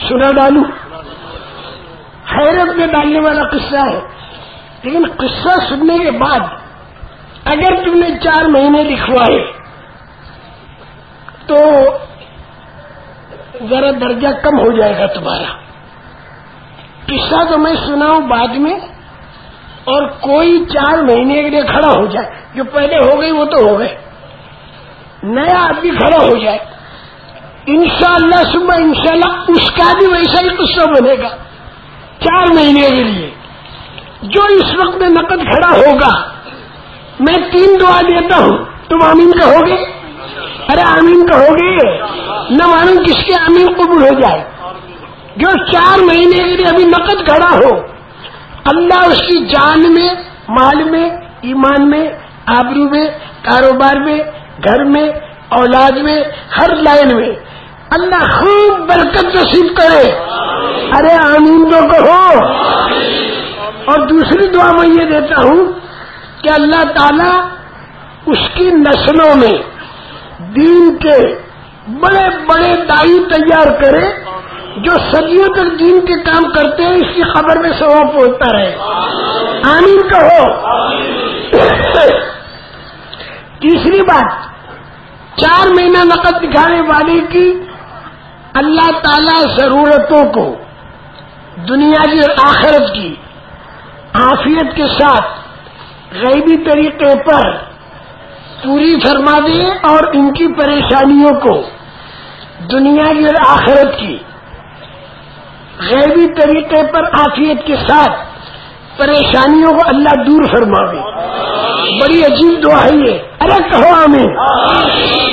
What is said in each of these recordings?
سنا ڈالوں حیرت میں ڈالنے والا قصہ ہے۔ لیکن قصہ سننے کے بعد اگر تم نے چار مہینے لکھوائے تو ذرا درجہ کم ہو جائے گا تمہارا۔ قصہ تو میں سناؤں بعد میں اور کوئی چار مہینے کے لیے کھڑا ہو جائے۔ جو پہلے ہو گئی وہ تو ہو گئے۔ نیا آدمی کھڑا ہو جائے۔ انشاءاللہ صبح انشاءاللہ اس کا بھی ویسا ہی قصہ بنے گا۔ چار مہینے کے لیے۔ جو اس وقت میں نقد کھڑا ہوگا، میں تین دعا دیتا ہوں۔ تم آمین کہو گے ارے آمین کہو گے نہ معلوم کس کے آمین قبول ہو جائے۔ جو چار مہینے کے لیے ابھی نقد کھڑا ہو، اللہ اس کی جان میں، مال میں، ایمان میں، آبرو میں، کاروبار میں، گھر میں، اولاد میں، ہر لائن میں اللہ خوب برکت نصیب کرے۔ ارے آمین تو کہو۔ اور دوسری دعا میں یہ دیتا ہوں کہ اللہ تعالی اس کی نسلوں میں دین کے بڑے بڑے دائی تیار کرے جو صدیوں تک دین کے کام کرتے ہیں، اس کی خبر میں سوا پہنچتا رہے۔ آمین کہو۔ تیسری بات، چار مہینہ نقد دکھانے والے کی اللہ تعالی ضرورتوں کو دنیا کی اور آخرت کی عافیت کے ساتھ غیبی طریقے پر پوری فرما دے اور ان کی پریشانیوں کو دنیا کی اور آخرت کی غیبی طریقے پر عافیت کے ساتھ پریشانیوں کو اللہ دور فرماوے بڑی عجیب دعا ہے یہ۔ ارے کہو آمین۔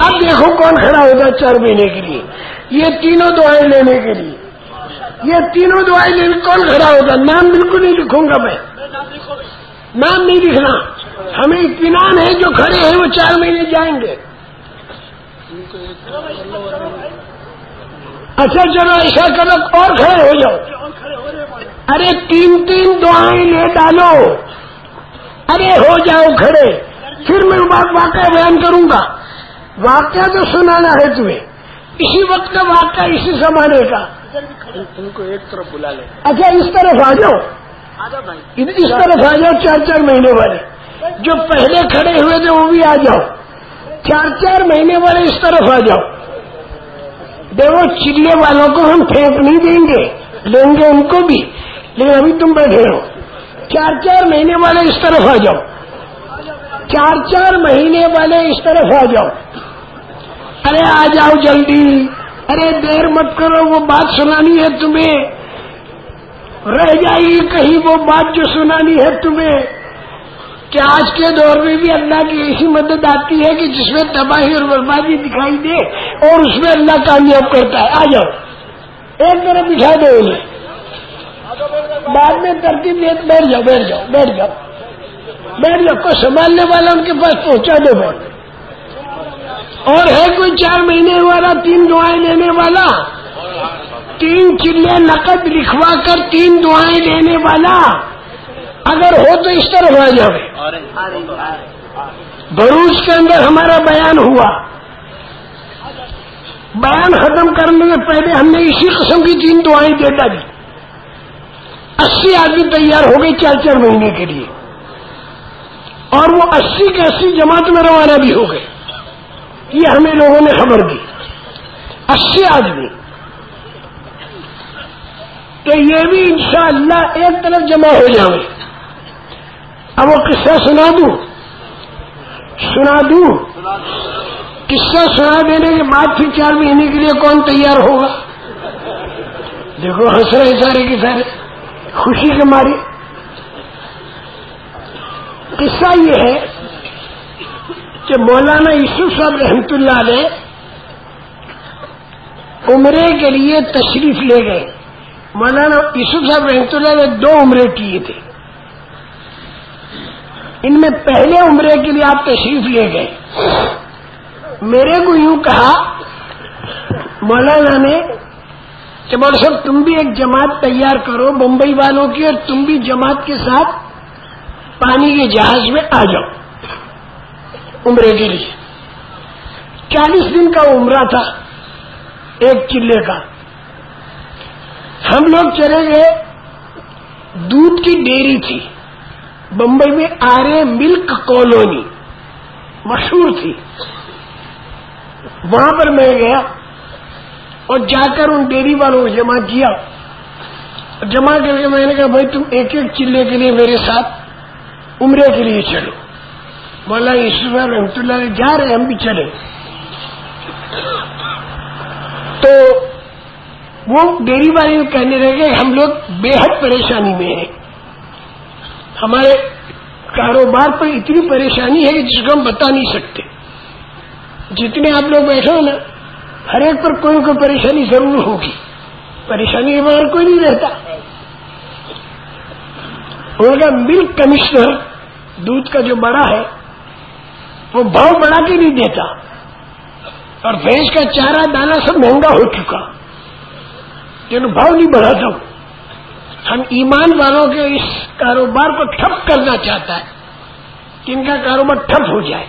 اب دیکھو کون کھڑا ہوگا چار مہینے کے لیے۔ یہ تینوں دعائیں لینے کے لیے۔ یہ تینوں دعائیں لینے کون کھڑا ہوگا؟ نام بالکل نہیں لکھوں گا میں۔ نام نہیں لکھنا۔ ہمیں اطمینان ہے جو کھڑے ہیں وہ چار مہینے جائیں گے۔ اچھا چلو ایسا کرو اور کھڑے ہو جاؤ۔ ارے، تین تین دعائیں لے ڈالو۔ ارے، ہو جاؤ کھڑے۔ پھر میں واقعہ بیان کروں گا۔ واقعہ تو سنانا ہے تمہیں۔ اسی وقت کا واقعہ اسی زمانے کا۔ ان کو ایک طرف بلا لے۔ اچھا اس طرف آ جاؤ۔ اس طرف آ جاؤ چار چار مہینے والے۔ جو پہلے کھڑے ہوئے تھے وہ بھی آ جاؤ۔ چار چار مہینے والے اس طرف آ جاؤ۔ دیکھو چلے والوں کو ہم پھینک نہیں دیں گے۔ لیں گے ان کو بھی۔ لیکن ابھی تم بیٹھے ہو۔ چار چار مہینے والے اس طرف آ جاؤ۔ چار چار مہینے والے اس طرف آ جاؤ۔ ارے آ جاؤ جلدی۔ ارے دیر مت کرو، وہ بات سنانی ہے تمہیں۔ رہ جائے گی کہیں وہ بات جو سنانی ہے تمہیں۔ کہ آج کے دور میں بھی اللہ کی ایسی مدد آتی ہے کہ جس میں تباہی اور بربادی دکھائی دے اور اس میں اللہ کامیاب کرتا ہے۔ آ جاؤ۔ ایک طرف بٹھا دو انہیں۔ بعد میں ترتیب دے بیٹھ جاؤ بیٹھ جاؤ بیٹھ جاؤ۔ بیٹھ جاؤ، کوئی سنبھالنے والا ان کے پاس پہنچا دو بیٹھ اور ہے کوئی چار مہینے والا، تین دعائیں لینے والا؟ تین چلے نقد لکھوا کر تین دعائیں لینے والا؟ اگر ہو تو اس طرف آ جاؤ بروج کے اندر ہمارا بیان ہوا۔ بیان ختم کرنے سے پہلے ہم نے اسی قسم کی تین دعائیں دے ڈالی اسی آدمی تیار ہو گئی چار چار مہینے کے لیے۔ اور وہ اسی کے اسی جماعت میں روانہ بھی ہو گئے۔ یہ ہمیں لوگوں نے خبر دی۔ اسی آدمی تو یہ بھی انشاءاللہ ایک طرف جمع ہو جائے اب وہ قصہ سنا دوں۔ سنا دوں۔ قصہ سنا دینے کے بعد پھر چار مہینے کے لیے کون تیار ہوگا؟ دیکھو، ہنس رہے سارے کے سارے۔ خوشی کے ماری قصہ یہ ہے کہ مولانا یوسف صاحب رحمت اللہ علیہ عمرے کے لیے تشریف لے گئے۔ مولانا یوسف صاحب رحمت اللہ نے دو عمرے کیے تھے۔ ان میں پہلے عمرے کے لیے آپ تشریف لے گئے۔ میرے کو یوں کہا، مولانا نے کہ بول صاحب، تم بھی ایک جماعت تیار کرو ممبئی والوں کی اور تم بھی جماعت کے ساتھ پانی کے جہاز میں آ جاؤ۔ عمرے کے لیے۔ چالیس دن کا عمرہ تھا، ایک چلے کا۔ ہم لوگ چلے گئے، دودھ کی ڈیری تھی۔ بمبئی میں آرے ملک کالونی مشہور تھی۔ وہاں پر میں گیا اور جا کر ان ڈیری والوں کو جمع کیا۔ جمع کر کے میں نے کہا، بھائی تم ایک ایک چلے کے لیے میرے ساتھ عمرے کے لیے چلو۔ مولا یوسف رحمت اللہ علیہ جا رہے ہم بھی چلے۔ تو وہ ڈیری والے کہنے لگے ہم لوگ بے حد پریشانی میں ہیں۔ ہمارے کاروبار پر اتنی پریشانی ہے کہ جس کو ہم بتا نہیں سکتے۔ جتنے آپ لوگ بیٹھے ہو نا، ہر ایک پر کوئی کوئی پریشانی ضرور ہوگی۔ پریشانی کے بغیر کوئی نہیں رہتا۔ ان کا ملک کمشنر دودھ کا جو بڑا ہے وہ بھاؤ بڑھا کے نہیں دیتا۔ اور بھینس کا چارہ دانا سب مہنگا ہو چکا۔ لیکن بھاؤ نہیں بڑھاتا ہوں ہم ایمان والوں کے اس کاروبار کو ٹھپ کرنا چاہتا ہے۔ کہ ان کا کاروبار ٹھپ ہو جائے۔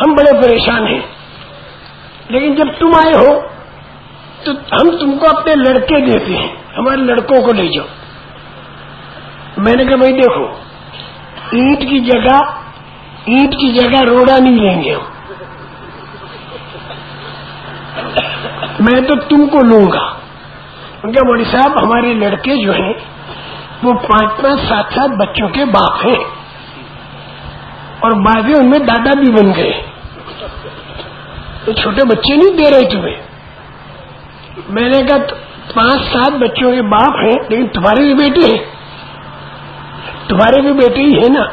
ہم بڑے پریشان ہیں۔ لیکن جب تم آئے ہو، تو ہم تم کو اپنے لڑکے دیتے ہیں۔ ہمارے لڑکوں کو لے جاؤ۔ میں نے کہا، بھائی دیکھو، اینٹ کی جگہ اینٹ کی جگہ روڑا نہیں لیں گے۔ ہم میں تو تم کو لوں گا۔ ان کا موڑی صاحب، ہمارے لڑکے جو ہیں، وہ پانچ پانچ سات سات بچوں کے باپ ہیں۔ اور بعد ان میں دادا بھی بن گئے۔ تو چھوٹے بچے نہیں دے رہے تمہیں۔ میں نے کہا، پانچ سات بچوں کے باپ ہیں، لیکن تمہارے بھی بیٹے ہیں۔ تمہارے بھی بیٹے ہی ہیں نا۔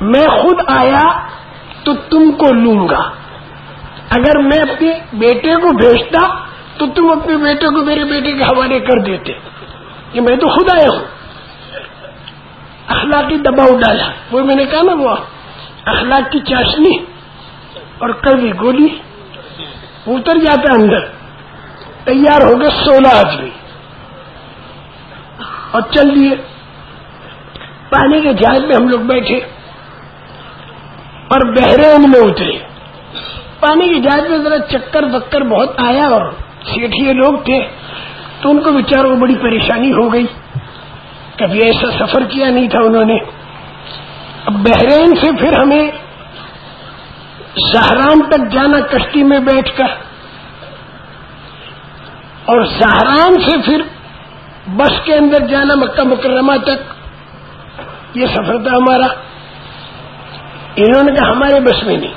میں خود آیا تو تم کو لوں گا۔ اگر میں اپنے بیٹے کو بھیجتا تو تم اپنے بیٹے کو میرے بیٹے کے حوالے کر دیتے۔ کہ میں تو خود آیا ہوں۔ اخلاقی دباؤ ڈالا۔ وہ میں نے کہا نا، وہ اخلاق کی چاشنی اور کبھی گولی۔ اتر جاتا اندر۔ تیار ہو گئے سولہ آدمی۔ اور چل دیے۔ پانی کے جہاز میں ہم لوگ بیٹھے۔ اور بحرین میں اترے پانی کے جہاز میں ذرا چکر بکر بہت آیا اور سیٹھیے لوگ تھے تو ان کو بچاروں کو بڑی پریشانی ہو گئی۔ کبھی ایسا سفر کیا نہیں تھا انہوں نے۔ اب بحرین سے پھر ہمیں سہران تک جانا کشتی میں بیٹھ کر۔ اور سہران سے پھر بس کے اندر جانا مکہ مکرمہ تک۔ یہ سفر تھا ہمارا۔ انہوں نے کہا ہمارے بس میں نہیں۔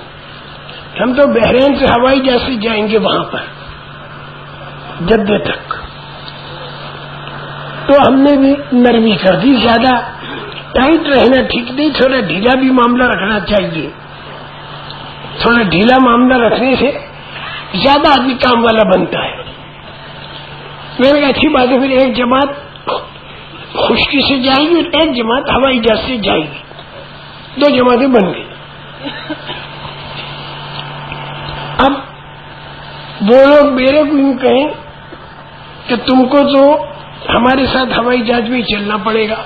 ہم تو بحرین سے ہوائی جیسے جائیں گے وہاں پر۔ جدے تک۔ تو ہم نے بھی نرمی کر دی، زیادہ ٹائٹ رہنا ٹھیک نہیں، تھوڑا ڈھیلا بھی معاملہ رکھنا چاہیے۔ تھوڑا ڈھیلا معاملہ رکھنے سے زیادہ آدمی کام والا بنتا ہے۔ میں نے اچھی بات ہے، پھر ایک جماعت خشکی سے جائے گی اور ایک جماعت ہوائی جہاز سے جائے گی۔ دو جماعتیں بن گئی۔ اب وہ لوگ میرے کو یوں کہیں کہ تم کو تو ہمارے ساتھ ہوائی جہاز میں چلنا پڑے گا۔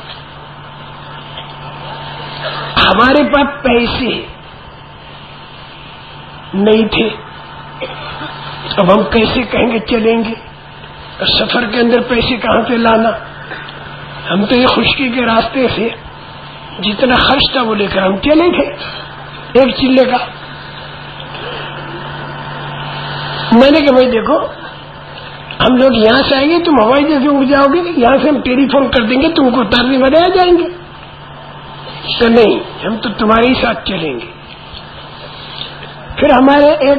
ہمارے پاس پیسے نہیں تھے۔ اب ہم کیسے کہیں گے چلیں گے؟ سفر کے اندر پیسے کہاں سے لانا؟ ہم تو یہ خشکی کے راستے سے جتنا خرچ تھا وہ لے کر ہم چلے تھے۔ ایک چلے کا میں نے کہا بھائی دیکھو، ہم لوگ یہاں سے آئیں گے، تم ہوائی جیسے اڑ جاؤ گے، یہاں سے ہم ٹیلی فون کر دیں گے، تم کو اتارنے والے آ جائیں گے۔ تو نہیں، ہم تو تمہارے ہی ساتھ چلیں گے۔ پھر ہمارے ایک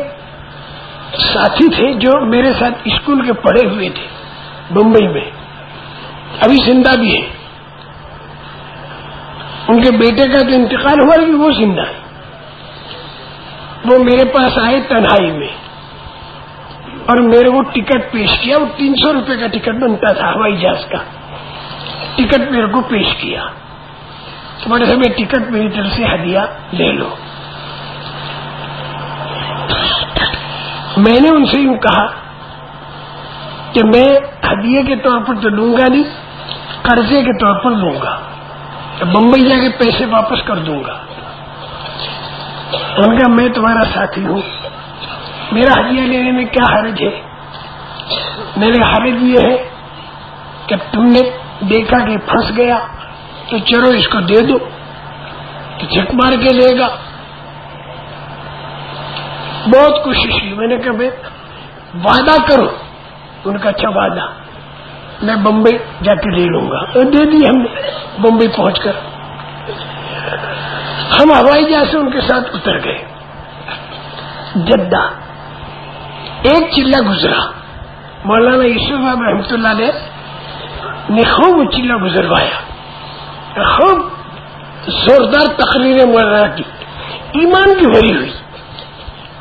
ساتھی تھے جو میرے ساتھ اسکول کے پڑھے ہوئے تھے، بمبئی میں۔ ابھی زندہ بھی ہے ان کے بیٹے کا جو انتقال ہوا لیکن وہ زندہ ہے۔ وہ میرے پاس آئے تنہائی میں اور میرے کو ٹکٹ پیش کیا۔ وہ تین سو روپے کا ٹکٹ بنتا تھا ہوائی جہاز کا۔ ٹکٹ میرے کو پیش کیا۔ بڑے سے میں ٹکٹ میری طرف سے ہدیہ لے لو۔ میں نے ان سے یوں کہا کہ میں ہدیے کے طور پر تو لوں گا نہیں، قرضے کے طور پر لوں گا۔ بمبئی جا کے پیسے واپس کر دوں گا۔ ان کا میں تمہارا ساتھی ہوں۔ میرا ہدیہ لینے میں کیا حرج ہے؟ میں نے حرج یہ ہے کہ تم نے دیکھا کہ پھنس گیا، تو چلو اس کو دے دو، تو جھک مار کے لے گا۔ بہت کوشش کی۔ میں نے کہا، بھائی، وعدہ کرو۔ ان کا اچھا وعدہ۔ میں بمبئی جا کے لے لوں گا۔ دے دی ہم نے، بمبئی پہنچ کر۔ ہم ہوائی جہاز سے ان کے ساتھ اتر گئے۔ جدہ ایک چلا گزرا۔ مولانا یوسف صاحب رحمۃ اللہ علیہ نے خوب چلا گزروایا۔ خوب زوردار تقریریں مولانا کی۔ ایمان کی بھری ہوئی۔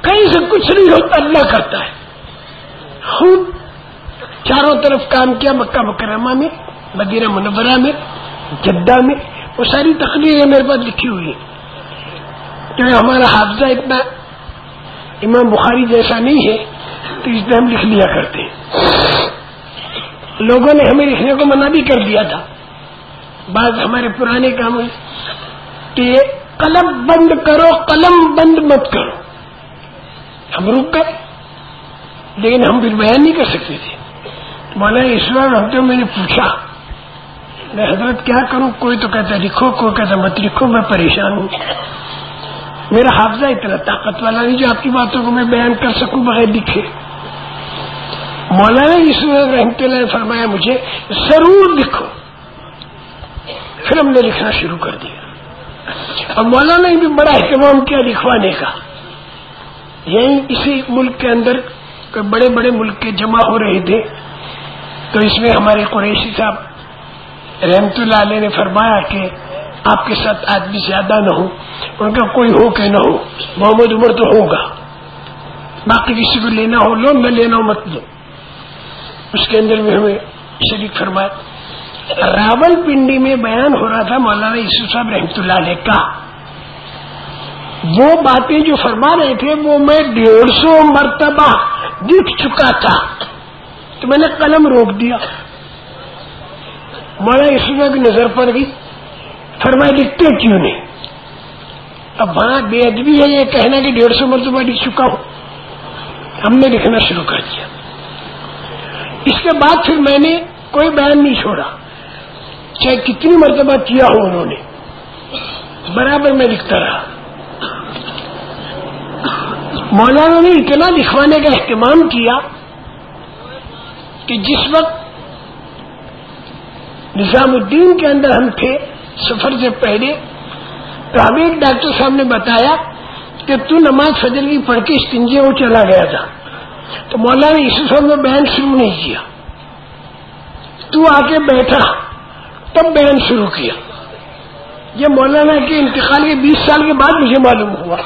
کہیں سے کچھ نہیں ہوتا، اللہ کرتا ہے۔ خوب چاروں طرف کام کیا، مکہ مکرمہ میں، مدینہ منورہ میں، جدہ میں، وہ ساری تقریریں میرے پاس لکھی ہوئی کیونکہ ہمارا حافظہ اتنا امام بخاری جیسا نہیں ہے، تو اس میں ہم لکھ لیا کرتے ہیں۔ لوگوں نے ہمیں لکھنے کو منع بھی کر دیا تھا۔ بعض ہمارے پرانے کام کہ قلم بند کرو، قلم بند مت کرو۔ ہم رک گئے، لیکن ہم پھر بیان نہیں کر سکتے تھے۔ مولانا اس بار ہفتے میں نے پوچھا، میں حضرت کیا کروں؟ کوئی تو کہتا لکھو، کوئی کہتا مت لکھو، میں پریشان ہوں۔ میرا حافظہ اتنا طاقت والا نہیں جو آپ کی باتوں کو میں بیان کر سکوں بغیر لکھے۔ مولانا جی یسوع رحمت اللہ نے فرمایا مجھے، ضرور لکھو۔ پھر ہم نے لکھنا شروع کر دیا۔ اور مولانا نے بھی بڑا اہتمام کیا لکھوانے کا۔ یہی اسی ملک کے اندر بڑے بڑے ملک کے جمع ہو رہے تھے۔ تو اس میں ہمارے قریشی صاحب رحمت اللہ علیہ نے فرمایا کہ آپ کے ساتھ آدمی زیادہ نہ ہو، ان کا کوئی ہو کہ نہ ہو، محمد عمر تو ہوگا۔ باقی کسی کو لینا ہو، لو، نہ لینا ہو، مت لو۔ اس کے اندر بھی ہمیں شریک فرمایا۔ راول پنڈی میں بیان ہو رہا تھا، مولانا یسو صاحب رحمت اللہ علیہ کا۔ وہ باتیں جو فرما رہے تھے، وہ میں ڈیڑھ سو مرتبہ دکھ چکا تھا۔ تو میں نے قلم روک دیا۔ مولانا یسو کی نظر پڑ گئی فرمائے لکھتے کیوں نہیں؟ اب وہاں بے ادبی ہے یہ کہنا کہ ڈیڑھ سو مرتبہ لکھ چکا ہوں۔ ہم نے لکھنا شروع کر دیا۔ اس کے بعد پھر میں نے کوئی بیان نہیں چھوڑا۔ چاہے کتنی مرتبہ کیا ہو انہوں نے۔ برابر میں لکھتا رہا۔ مولانا نے اتنا لکھوانے کا اہتمام کیا۔ کہ جس وقت نظام الدین کے اندر ہم تھے، سفر سے پہلے، تو ہمیں ایک ڈاکٹر صاحب نے بتایا کہ تو نماز فجر کی پڑھ کے استنجے وہ چلا گیا تھا۔ تو مولانا یسو صاحب نے بیان شروع نہیں کیا۔ تو آ کے بیٹھا، تب بیان شروع کیا۔ یہ مولانا کے انتقال کے بیس سال کے بعد مجھے معلوم ہوا۔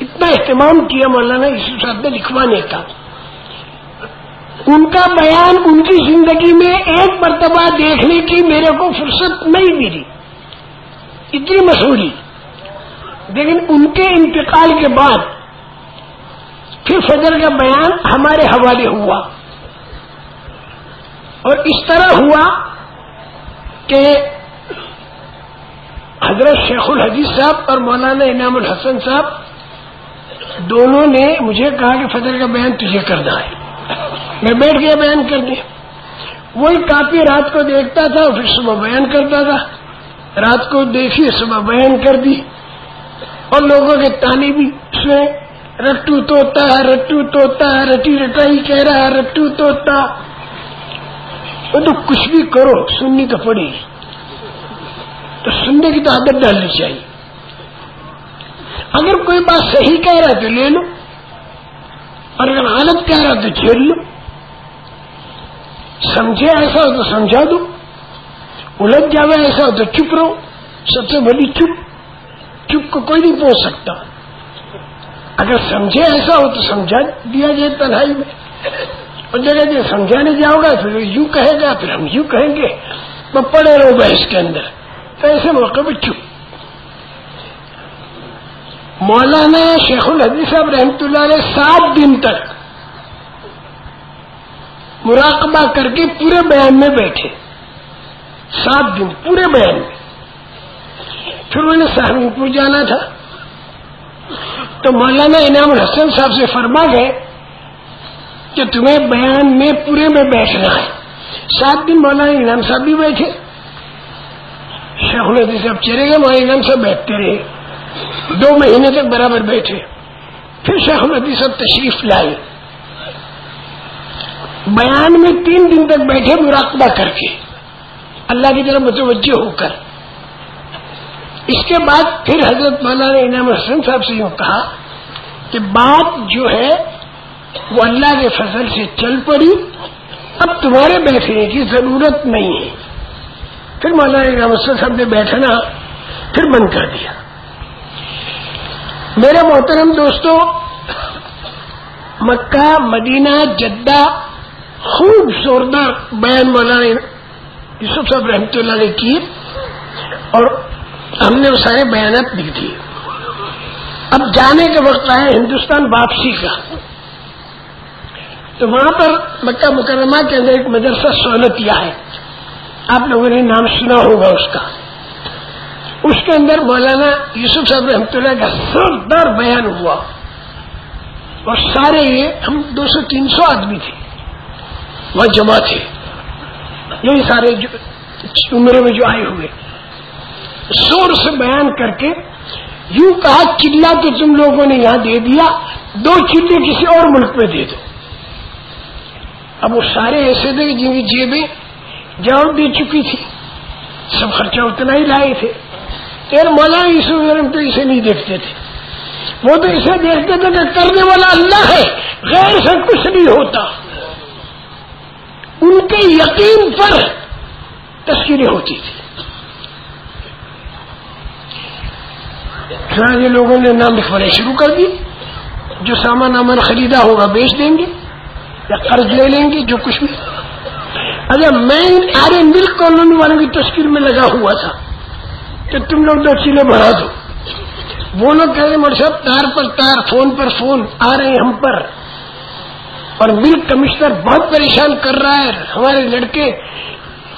اتنا اہتمام کیا مولانا یسو صاحب نے، لکھوانے کا۔ ان کا بیان ان کی زندگی میں ایک مرتبہ دیکھنے کی میرے کو فرصت نہیں ملی۔ اتنی مشہوری لیکن ان کے انتقال کے بعد پھر فجر کا بیان ہمارے حوالے ہوا۔ اور اس طرح ہوا کہ حضرت شیخ الحدیث صاحب اور مولانا انعام الحسن صاحب دونوں نے مجھے کہا کہ فجر کا بیان تجھے کرنا ہے میں بیٹھ گیا، بیان کر دیا۔ وہی کافی رات کو دیکھتا تھا پھر صبح بیان کرتا تھا۔ رات کو دیکھی، صبح بیان کر دی۔ اور لوگوں کے تانے بھی سنے رٹو توتا ہے رٹو توتا ہے رٹی رٹائی کہہ رہا ہے رٹو توتا۔ وہ تو کچھ بھی کرو، سننی تو پڑی تو سننے کی تو عادت ڈالنی چاہیے۔ اگر کوئی بات صحیح کہہ رہا ہے تو لے لو۔ اور اگر غلط کہہ رہا ہے تو جھیل لو۔ سمجھے ایسا ہو تو سمجھا دو۔ الجھ جاوے ایسا ہو تو چپ رہو۔ سب سے بڑی چپ چپ کو کوئی نہیں پہنچ سکتا۔ اگر سمجھے ایسا ہو تو سمجھا دیا جائے تنہائی میں۔ اور جگہ جگہ سمجھانے جاؤ گا، پھر یوں کہے گا، پھر ہم یوں کہیں گے۔ تو پڑے رہو بحث کے اندر۔ تو ایسے موقع پہ چپ۔ مولانا شیخ الحدیث صاحب رحمت اللہ علیہ، سات دن تک مراقبہ کر کے پورے بیان میں بیٹھے۔ سات دن پورے بیان میں۔ پھر انہوں نے سہارنپور جانا تھا۔ تو مولانا انعام الحسن صاحب سے فرما گئے کہ تمہیں بیان میں پورے میں بیٹھنا ہے۔ سات دن مولانا انعام صاحب بھی بیٹھے۔ شیخ الدی صاحب چلے گئے، مولانا انعام صاحب بیٹھتے رہے۔ دو مہینے تک برابر بیٹھے۔ پھر شیخ الدی صاحب تشریف لائے۔ بیان میں تین دن تک بیٹھے مراقبہ کر کے۔ اللہ کی طرف متوجہ ہو کر۔ اس کے بعد پھر حضرت مولانا انعام حسن صاحب سے یوں کہا کہ بات جو ہے وہ اللہ کے فضل سے چل پڑی۔ اب تمہارے بیٹھنے کی ضرورت نہیں ہے۔ پھر مولانا انعام حسن صاحب نے بیٹھنا پھر بند کر دیا۔ میرے محترم دوستو، مکہ، مدینہ، جدہ خوب زوردار بیان مولانا یوسف صاحب رحمۃ اللہ نے کیے اور ہم نے وہ سارے بیانات لکھ دیے۔ اب جانے کے وقت آئے ہندوستان واپسی کا۔ تو وہاں پر مکہ مکرمہ کے اندر ایک مدرسہ سہولتیا ہے۔ آپ لوگوں نے نام سنا ہوگا اس کا۔ اس کے اندر مولانا یوسف صاحب رحمۃ اللہ کا زوردار بیان ہوا۔ اور سارے یہ ہم دو سو تین سو آدمی تھے۔ وہ جمع تھے۔ یہی سارے عمرے میں جو آئے ہوئے۔ زور سے بیان کر کے یوں کہا، چلا تو تم لوگوں نے یہاں دے دیا، دو چلے کسی اور ملک میں دے دو۔ اب وہ سارے ایسے تھے جن کی جیبیں جواب دے چکی تھی۔ سب خرچہ اتنا ہی لائے تھے۔ تیر مولا یوسف تو اسے نہیں دیکھتے تھے۔ وہ تو اسے دیکھتے تھے کہ کرنے والا اللہ ہے، غیر سے کچھ نہیں ہوتا۔ ان کے یقین پر تصویریں ہوتی تھی یہ لوگوں نے نام لکھوانے شروع کر دی۔ جو سامان امن خریدا ہوگا بیچ دیں گے یا قرض لے لیں گے، جو کچھ بھی۔ اچھا میں آرے ملک کالونی والوں کی تشکیل میں لگا ہوا تھا کہ تم لوگ دو چیلے بڑھا دو۔ وہ لوگ کہہ رہے مرشب تار پر تار، فون پر فون، آ رہے ہیں ہم پر۔ اور ملک کمشنر بہت پریشان کر رہا ہے۔ ہمارے لڑکے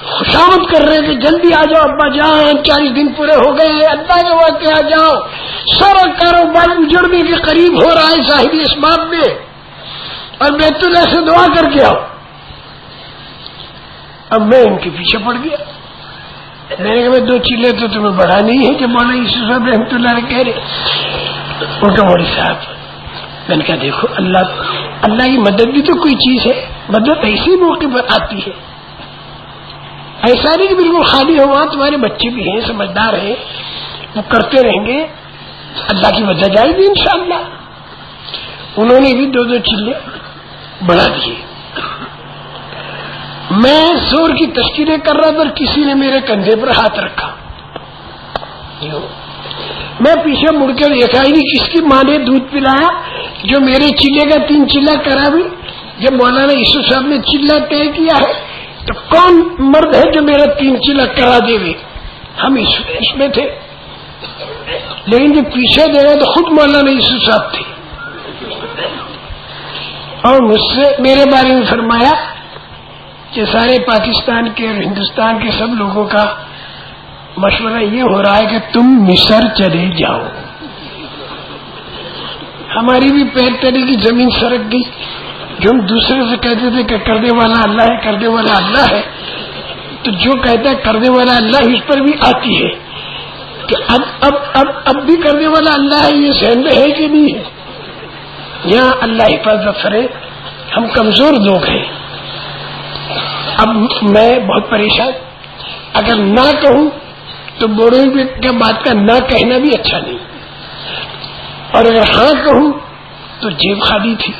خوشامد کر رہے ہیں کہ جلدی آ جاؤ، ابا جی، جہاں چالیس دن پورے ہو گئے ہیں۔ اللہ کے واقع آ جاؤ۔ سارا کاروبار اجڑنے کے قریب ہو رہا ہے صاحب اسباب میں۔ اور بیت اللہ سے دعا کر کے آؤ اب میں ان کے پیچھے پڑ گیا۔ میں نے کہا دو چیلے تو تمہیں بڑھا نہیں ہے کہ مولا یوسف صاحب رحمۃ اللہ نے کہہ رہے ان کا صاحب میں نے کہا، دیکھو، اللہ اللہ کی مدد بھی تو کوئی چیز ہے۔ مدد ایسے موقع پر آتی ہے۔ ایسا نہیں کہ بالکل خالی ہو، وہاں تمہارے بچے بھی ہیں، سمجھدار ہیں، وہ کرتے رہیں گے۔ اللہ کی مدد آئے گی انشاءاللہ۔ انہوں نے بھی دو دو چلے بڑھا دیے میں زور کی تشکیلیں کر رہا تھا کسی نے میرے کندھے پر ہاتھ رکھا۔ میں پیچھے مڑ کے دیکھا ہی یعنی نہیں کس کی ماں نے دودھ پلایا، جو میرے چلے کا تین چلا کرا بھی جب مولانا یسو صاحب نے چلا طے کیا ہے، تو کون مرد ہے جو میرا تین چلا کرا دے گے ہم اس میں تھے۔ لیکن جو پیچھے دے رہے تو خود مولانا یسو صاحب تھے۔ اور مجھ سے میرے بارے میں فرمایا کہ سارے پاکستان کے اور ہندوستان کے سب لوگوں کا مشورہ یہ ہو رہا ہے کہ تم مصر چلے جاؤ۔ ہماری بھی پیر تری کی زمین سرک گئی۔ جو ہم دوسرے سے کہتے تھے کہ کرنے والا اللہ ہے کرنے والا اللہ ہے۔ تو جو کہتا ہے کرنے والا اللہ اس پر بھی آتی ہے۔ کہ اب اب اب اب بھی کرنے والا اللہ ہے، یہ سہن ہے کہ نہیں ہے۔ یہاں اللہ حفاظت کرے۔ ہم کمزور لوگ ہیں۔ اب میں بہت پریشان۔ اگر نہ کہوں تو بوڑھوں کے بات کا نہ کہنا بھی اچھا نہیں۔ اور اگر ہاں کہوں تو جیب خالی تھی۔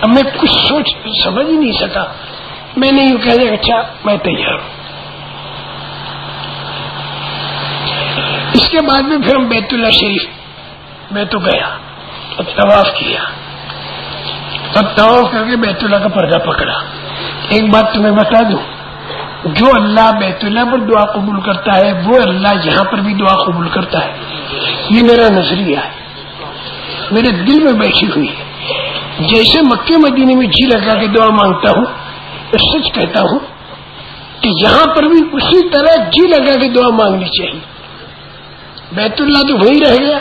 اب میں کچھ سوچ سمجھ ہی نہیں سکا۔ میں نے یوں کہہ دیا اچھا میں تیار ہوں۔ اس کے بعد میں پھر ہم بیت اللہ شریف، میں تو گیا۔ اب طواف کیا۔ اب طواف کر کے بیت اللہ کا پردہ پکڑا۔ ایک بات تمہیں بتا دوں۔ جو اللہ بیت اللہ پر دعا قبول کرتا ہے، وہ اللہ یہاں پر بھی دعا قبول کرتا ہے۔ یہ میرا نظریہ ہے۔ میرے دل میں بیٹھی ہوئی ہے۔ جیسے مکے مدینے میں جی لگا کے دعا مانگتا ہوں تو سچ کہتا ہوں کہ یہاں پر بھی اسی طرح جی لگا کے دعا مانگنی چاہیے۔ بیت اللہ تو وہی رہ گیا۔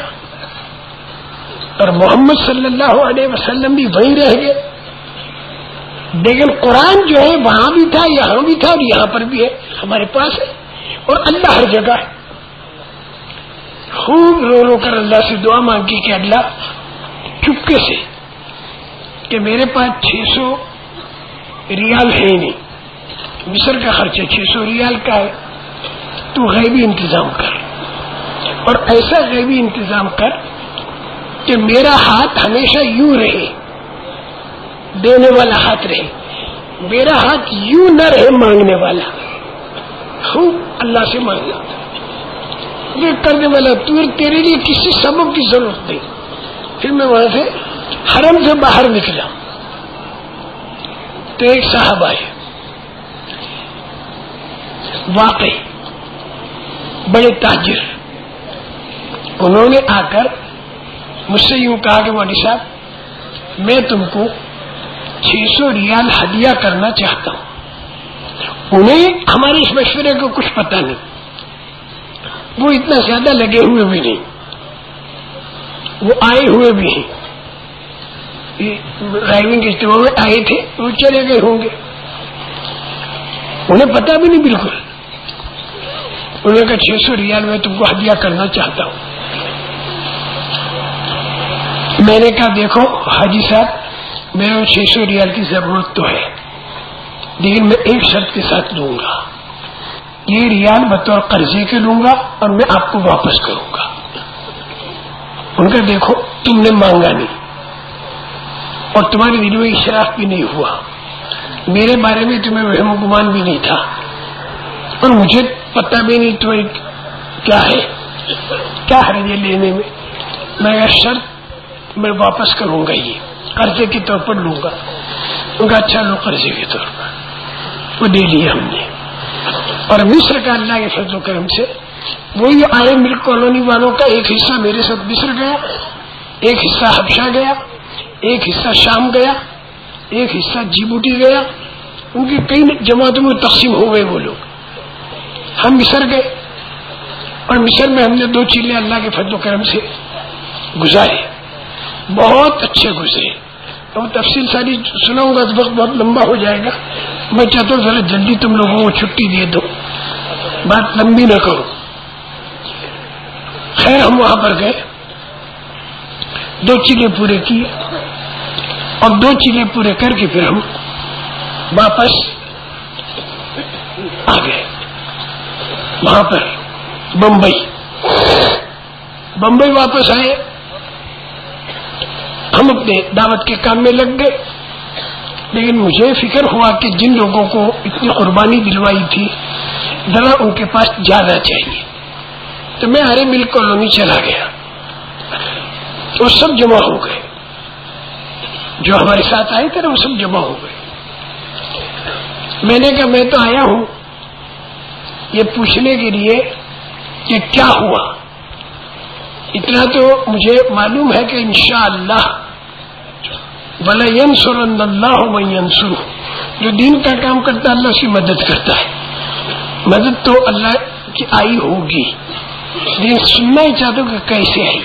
اور محمد صلی اللہ علیہ وسلم بھی وہیں رہ گئے لیکن قرآن جو ہے وہاں بھی تھا، یہاں بھی تھا اور یہاں پر بھی ہے، ہمارے پاس ہے اور اللہ ہر جگہ ہے۔ خوب رو رو کر اللہ سے دعا مانگی کہ اللہ چپکے سے کہ میرے پاس چھ سو ریال ہے نہیں۔ مصر کا خرچہ چھ سو ریال کا ہے۔ تو غیبی انتظام کر۔ اور ایسا غیبی انتظام کر کہ میرا ہاتھ ہمیشہ یوں رہے۔ دینے والا ہاتھ رہے۔ میرا ہاتھ یوں نہ رہے مانگنے والا۔ خوب اللہ سے مانگنا یہ کرنے والا تو تیرے لیے کسی سبب کی ضرورت نہیں۔ پھر میں وہاں سے حرم سے باہر نکلا۔ تو ایک صاحب آئے۔ واقعی بڑے تاجر۔ انہوں نے آ کر مجھ سے یوں کہا کہ والی صاحب، میں تم کو چھ سو ریال ہدیہ کرنا چاہتا ہوں۔ انہیں ہمارے اس مشورے کو کچھ پتہ نہیں۔ وہ اتنا زیادہ لگے ہوئے بھی نہیں۔ وہ آئے ہوئے بھی ہیں۔ ڈرائیونگ اجتماع میں آئے تھے، وہ چلے گئے ہوں گے۔ انہیں پتا بھی نہیں بالکل۔ انہوں نے کہا چھ سو ریال میں تم کو ہدیہ کرنا چاہتا ہوں۔ میں نے کہا، دیکھو حاجی صاحب میرے چھ سو ریال کی ضرورت تو ہے، لیکن میں ایک شرط کے ساتھ لوں گا۔ یہ ریال بطور قرضے کے لوں گا اور میں آپ کو واپس کروں گا۔ ان کا دیکھو، تم نے مانگا نہیں۔ اور تمہارے دل میں اشراف بھی نہیں ہوا۔ میرے بارے میں تمہیں وہم گمان بھی نہیں تھا۔ اور مجھے پتہ بھی نہیں تمہیں کیا ہے کیا ہے یہ لینے میں۔ میں شرط میں واپس کروں گا یہ۔ قرضے کے طور پر لوں گا۔ ان کا اچھا لو قرضے کے طور پر۔ وہ دے لیا ہم نے۔ اور مصر کا اللہ کے فضل و کرم سے وہی آئے ملک کالونی والوں کا ایک حصہ میرے ساتھ مصر گیا، ایک حصہ حبشہ گیا، ایک حصہ شام گیا، ایک حصہ جیبوٹی گیا۔ ان کی کئی جماعتوں میں تقسیم ہو گئے وہ لوگ۔ ہم مصر گئے۔ اور مصر میں ہم نے دو چیلے اللہ کے فضل و کرم سے گزارے بہت اچھے گزرے۔ اب تفصیل ساری سناؤں گا تو وقت بہت لمبا ہو جائے گا۔ میں چاہتا ہوں ذرا جلدی تم لوگوں کو چھٹی دے دو۔ بات لمبی نہ کرو۔ خیر، ہم وہاں پر گئے۔ دو چیلے پورے کیے۔ اور دو چیلے پورے کر کے پھر ہم واپس آ گئے۔ وہاں پر بمبئی۔ بمبئی واپس آئے۔ اپنے دعوت کے کام میں لگ گئے۔ لیکن مجھے فکر ہوا کہ جن لوگوں کو اتنی قربانی دلوائی تھی، ذرا ان کے پاس جانا چاہیے۔ تو میں ہرے مل کالونی چلا گیا۔ تو سب جمع ہو گئے۔ جو ہمارے ساتھ آئے تھے نا، وہ سب جمع ہو گئے۔ میں نے کہا، میں تو آیا ہوں۔ یہ پوچھنے کے لیے کہ کیا ہوا۔ اتنا تو مجھے معلوم ہے کہ انشاءاللہ اللہ بلا ینسر اللہ ینسر جو دین کا کام کرتا ہے، اللہ سے مدد کرتا ہے۔ مدد تو اللہ کی آئی ہوگی۔ لیکن سننا ہی چاہتا ہوں کہ کیسے آئی۔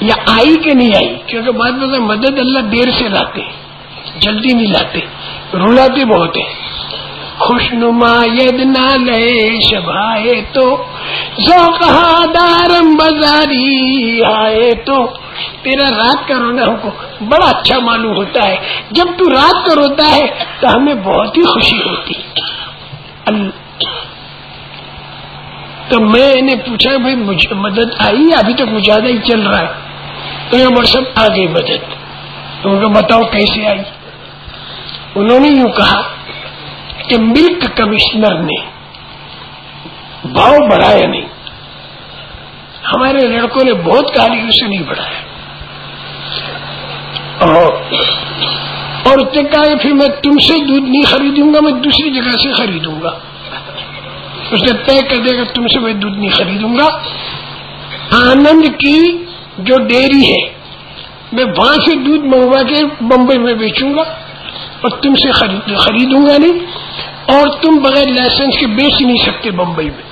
یا آئی کہ نہیں آئی؟ کیونکہ بعد میں مدد اللہ دیر سے لاتے جلدی نہیں لاتے، رلاتے بہت ہیں۔ خوش نما ید نالے شبھائے تو دارم بازاری آئے تو۔ تیرا رات کا رونا ہم کو بڑا اچھا معلوم ہوتا ہے۔ جب تو رات کا روتا ہے تو ہمیں بہت ہی خوشی ہوتی۔ تو میں نے پوچھا بھائی مدد آئی؟ ابھی تک مجھے ہی چل رہا ہے۔ تو یہ مرسب آ گئی مدد۔ تو ان کو بتاؤ کیسے آئی؟ انہوں نے یوں کہا کہ ملک کمشنر نے بھاؤ بڑھایا نہیں۔ ہمارے لڑکوں نے بہت کہا لیکن اسے نہیں بڑھایا۔ اور اس نے کہا کہ پھر میں تم سے دودھ نہیں خریدوں گا، میں دوسری جگہ سے خریدوں گا۔ اس نے طے کر دیا کہ تم سے میں دودھ نہیں خریدوں گا۔ آنند کی جو ڈیری ہے، میں وہاں سے دودھ منگوا کے بمبئی میں بیچوں گا۔ اور تم سے خریدوں گا نہیں اور تم بغیر لائسنس کے بیچ نہیں سکتے بمبئی میں۔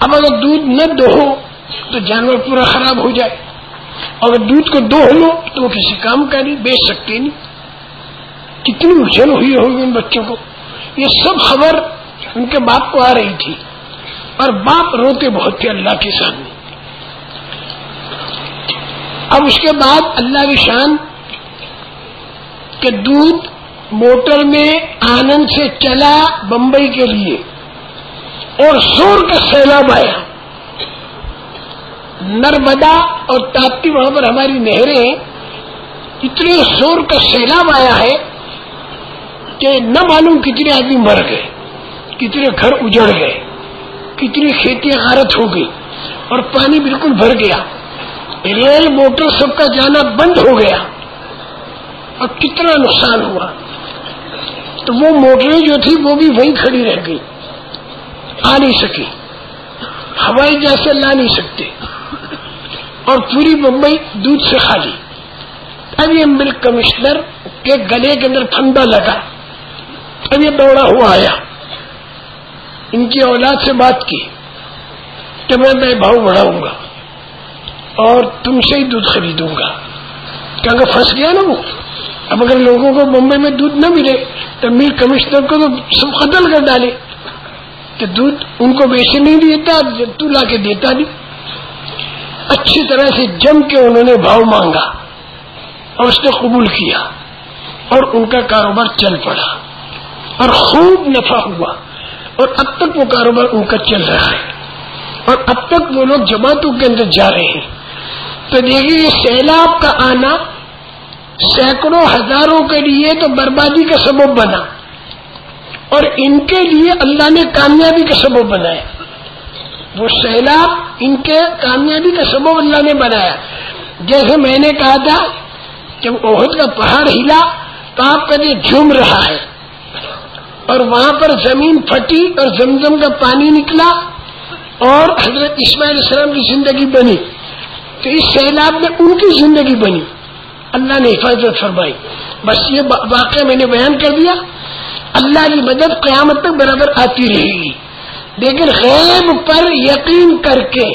اب اگر دودھ نہ دو تو جانور پورا خراب ہو جائے۔ اگر دودھ کو دو لو تو وہ کسی کام کا نہیں، بیچ سکتے نہیں۔ کتنی الجھن ہوئی ہوگی ان بچوں کو۔ یہ سب خبر ان کے باپ کو آ رہی تھی۔ اور باپ روتے بہت تھے اللہ کے سامنے۔ اب اس کے بعد اللہ کی شان کہ دودھ موٹر میں آنند سے چلا بمبئی کے لیے اور سور کا سیلاب آیا۔ نرمدا اور تاپتی وہاں پر ہماری نہریں اتنے شور کا سیلاب آیا ہے کہ نہ معلوم کتنے آدمی مر گئے، کتنے گھر اجڑ گئے، کتنی کھیتیاں غارت ہو گئی اور پانی بالکل بھر گیا۔ ریل موٹر سب کا جانا بند ہو گیا۔ اور کتنا نقصان ہوا؟ تو وہ موٹریں جو تھی وہ بھی وہیں کھڑی رہ گئی آ نہیں سکی ہوائی جیسے لا نہیں سکتے۔ اور پوری ممبئی دودھ سے خالی۔ اب یہ ملک کمشنر کے گلے کے اندر پھندا لگا۔ اب یہ دوڑا ہوا آیا۔ ان کی اولاد سے بات کی کہ میں میں بھاؤ بڑھاؤں گا اور تم سے ہی دودھ خریدوں گا۔ کہ پھنس گیا نا وہ؟ اب اگر لوگوں کو بمبئی میں دودھ نہ ملے تو ملک کمشنر کو تو سب قتل کر ڈالے۔ کہ دودھ ان کو ویسے نہیں دیتا تو لا کے دیتا نہیں۔ اچھی طرح سے جم کے انہوں نے بھاؤ مانگا اور اس نے قبول کیا اور ان کا کاروبار چل پڑا۔ اور خوب نفع ہوا۔ اور اب تک وہ کاروبار ان کا چل رہا ہے۔ اور اب تک وہ لوگ جماعتوں کے اندر جا رہے ہیں۔ تو دیکھیے، یہ سیلاب کا آنا سینکڑوں ہزاروں کے لیے تو بربادی کا سبب بنا۔ اور ان کے لیے اللہ نے کامیابی کا سبب بنایا۔ وہ سیلاب ان کے کامیابی کا سبب اللہ نے بنایا۔ جیسے میں نے کہا تھا، جب عہد کا پہاڑ ہلا تو آپ کبھی جھوم رہا ہے، اور وہاں پر زمین پھٹی اور زمزم کا پانی نکلا اور حضرت اسماعیل السلام کی زندگی بنی۔ تو اس سیلاب میں ان کی زندگی بنی۔ اللہ نے حفاظت فرمائی۔ بس یہ واقعہ میں نے بیان کر دیا۔ اللہ کی مدد قیامت تک برابر آتی رہے گی۔ لیکن غیب پر یقین کر کے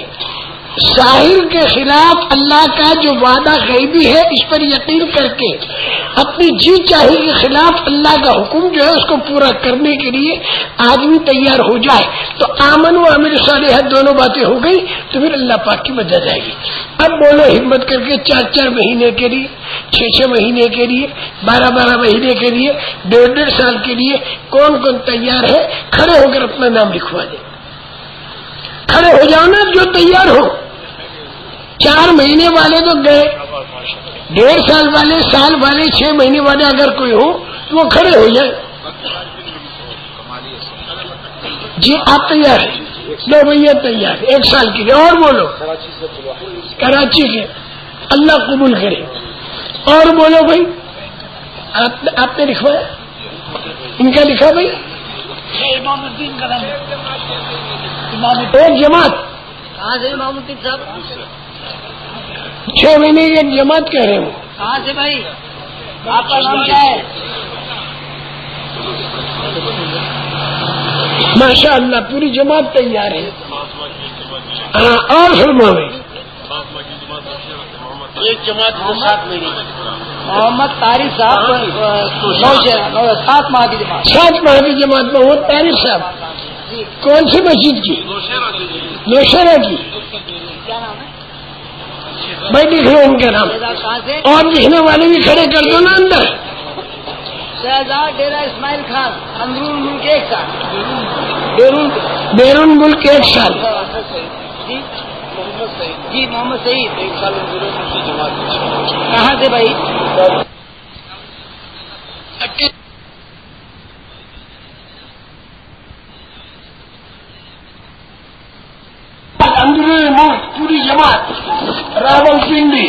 ساحل کے خلاف اللہ کا جو وعدہ غیبی ہے، اس پر یقین کر کے اپنی جی چاہی کے خلاف اللہ کا حکم جو ہے، اس کو پورا کرنے کے لیے آدمی تیار ہو جائے۔ تو آمن و امیر صالحت دونوں باتیں ہو گئی، تو پھر اللہ پاک کی مدد آئے گی۔ اب بولو ہمت کر کے چار چار مہینے کے لیے، چھ چھ مہینے کے لیے، بارہ بارہ مہینے کے لیے، ڈیڑھ ڈیڑھ سال کے لیے کون کون تیار ہے، کھڑے ہو کر اپنا نام لکھوا دیں کھڑے ہو جاؤ نا، جو تیار ہو۔ چار مہینے والے تو گئے۔ ڈیڑھ سال والے سال والے چھ مہینے والے اگر کوئی ہو تو وہ کھڑے ہو جائے۔ جی آپ تیار ہیں؟ دو بھیا تیار ایک سال کے لیے اور بولو۔ کراچی کے۔ اللہ قبول کرے۔ اور بولو بھائی آپ نے لکھوایا ان کا لکھا بھائی؟ ایک جماعت۔ امام الدین صاحب؟ چھ مہینے کی ایک جماعت کہہ رہے ہوں کہاں سے بھائی؟ آپ کا نام کیا ہے؟ ماشاء اللہ پوری جماعت تیار ہے۔ ہاں اور فرما میں ایک جماعت ساتھ میری محمد طارق صاحب سات ماہ کی جماعت۔ سات ماہ کی جماعت میں وہ طارق صاحب۔ کون سی مسجد کی؟ نوشہرا کی۔ کیا نام ہے؟ میں لکھ ہوں ان کا نام۔ اور لکھنے والے بھی کھڑے کر دو نا اندر۔ شہزاد ڈیرا اسماعیل خان اندرون ملک ایک سال۔ بیرون بیرون ملک ایک سال۔ جی جی محمد سعید۔ ایک سال کہاں سے بھائی اندرون ملک پوری جماعت راول پنڈی۔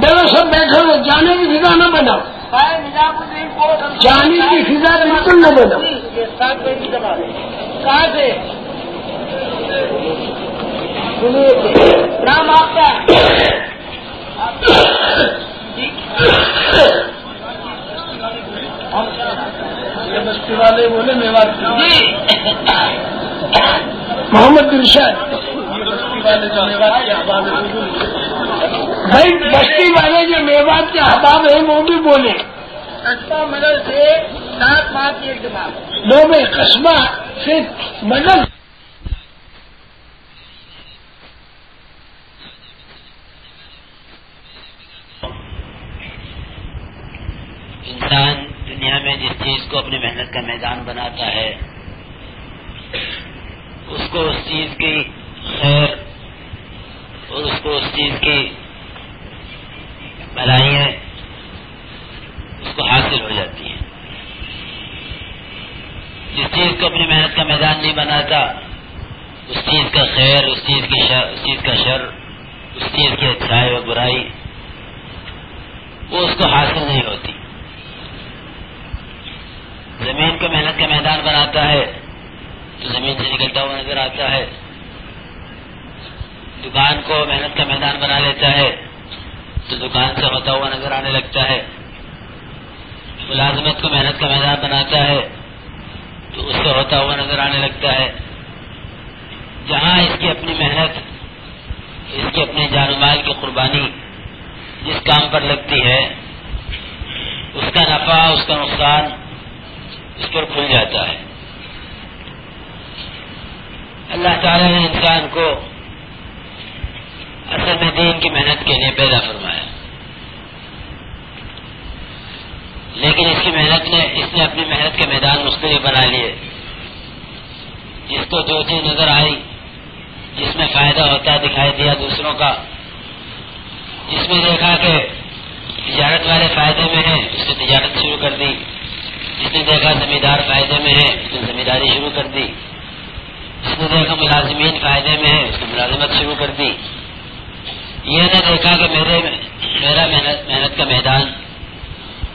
ڈرو سب بیٹھے ہوئے جانے کی فضا نہ بناؤ۔ جانے کی فضا بالکل نہ بناؤ۔ کہاں سے نام آپ کا بستی والے بولے میوات محمد ارشاد بھائی بستی والے جو میوات کے احباب ہیں وہ بھی بولے قصبہ مدد سے سات دو میں قصبہ سے مدد انسان دنیا میں جس چیز کو اپنی محنت کا میدان بناتا ہے اس کو اس چیز کی خیر اور اس کو اس چیز کی بھلائیاں اس کو حاصل ہو جاتی ہیں۔ جس چیز کو اپنی محنت کا میدان نہیں بناتا، اس چیز کا خیر، اس چیز کی شر، اس چیز کا شر، اس چیز کی اچھائی اور برائی، وہ اس کو حاصل نہیں ہوتی۔ زمین کو محنت کا میدان بناتا ہے، تو زمین سے نکلتا ہوا نظر آتا ہے۔ دکان کو محنت کا میدان بنا لیتا ہے، تو دکان سے ہوتا ہوا نظر آنے لگتا ہے۔ ملازمت کو محنت کا میدان بناتا ہے، تو اس سے ہوتا ہوا نظر آنے لگتا ہے۔ جہاں اس کی اپنی محنت، اس کی اپنی جان و مال کی قربانی جس کام پر لگتی ہے، اس کا نفع، اس کا نقصان اس پر کھل جاتا ہے۔ اللہ تعالی نے انسان کو اصل میں دین کی محنت کے لیے پیدا فرمایا۔ لیکن اس کی محنت نے اس نے اپنی محنت کے میدان مختلف بنا لیے۔ جس کو جو چیز نظر آئی جس میں فائدہ ہوتا دکھائی دیا دوسروں کا، جس میں دیکھا کہ تجارت والے فائدے میں ہیں اس نے تجارت شروع کر دی۔ جس نے دیکھا زمیندار فائدے میں ہے اس نے زمینداری شروع کر دی۔ جس نے دیکھا ملازمین فائدے میں ہے اس نے ملازمت شروع کر دی۔ یہ نے دیکھا کہ میرے میرا محنت محنت کا میدان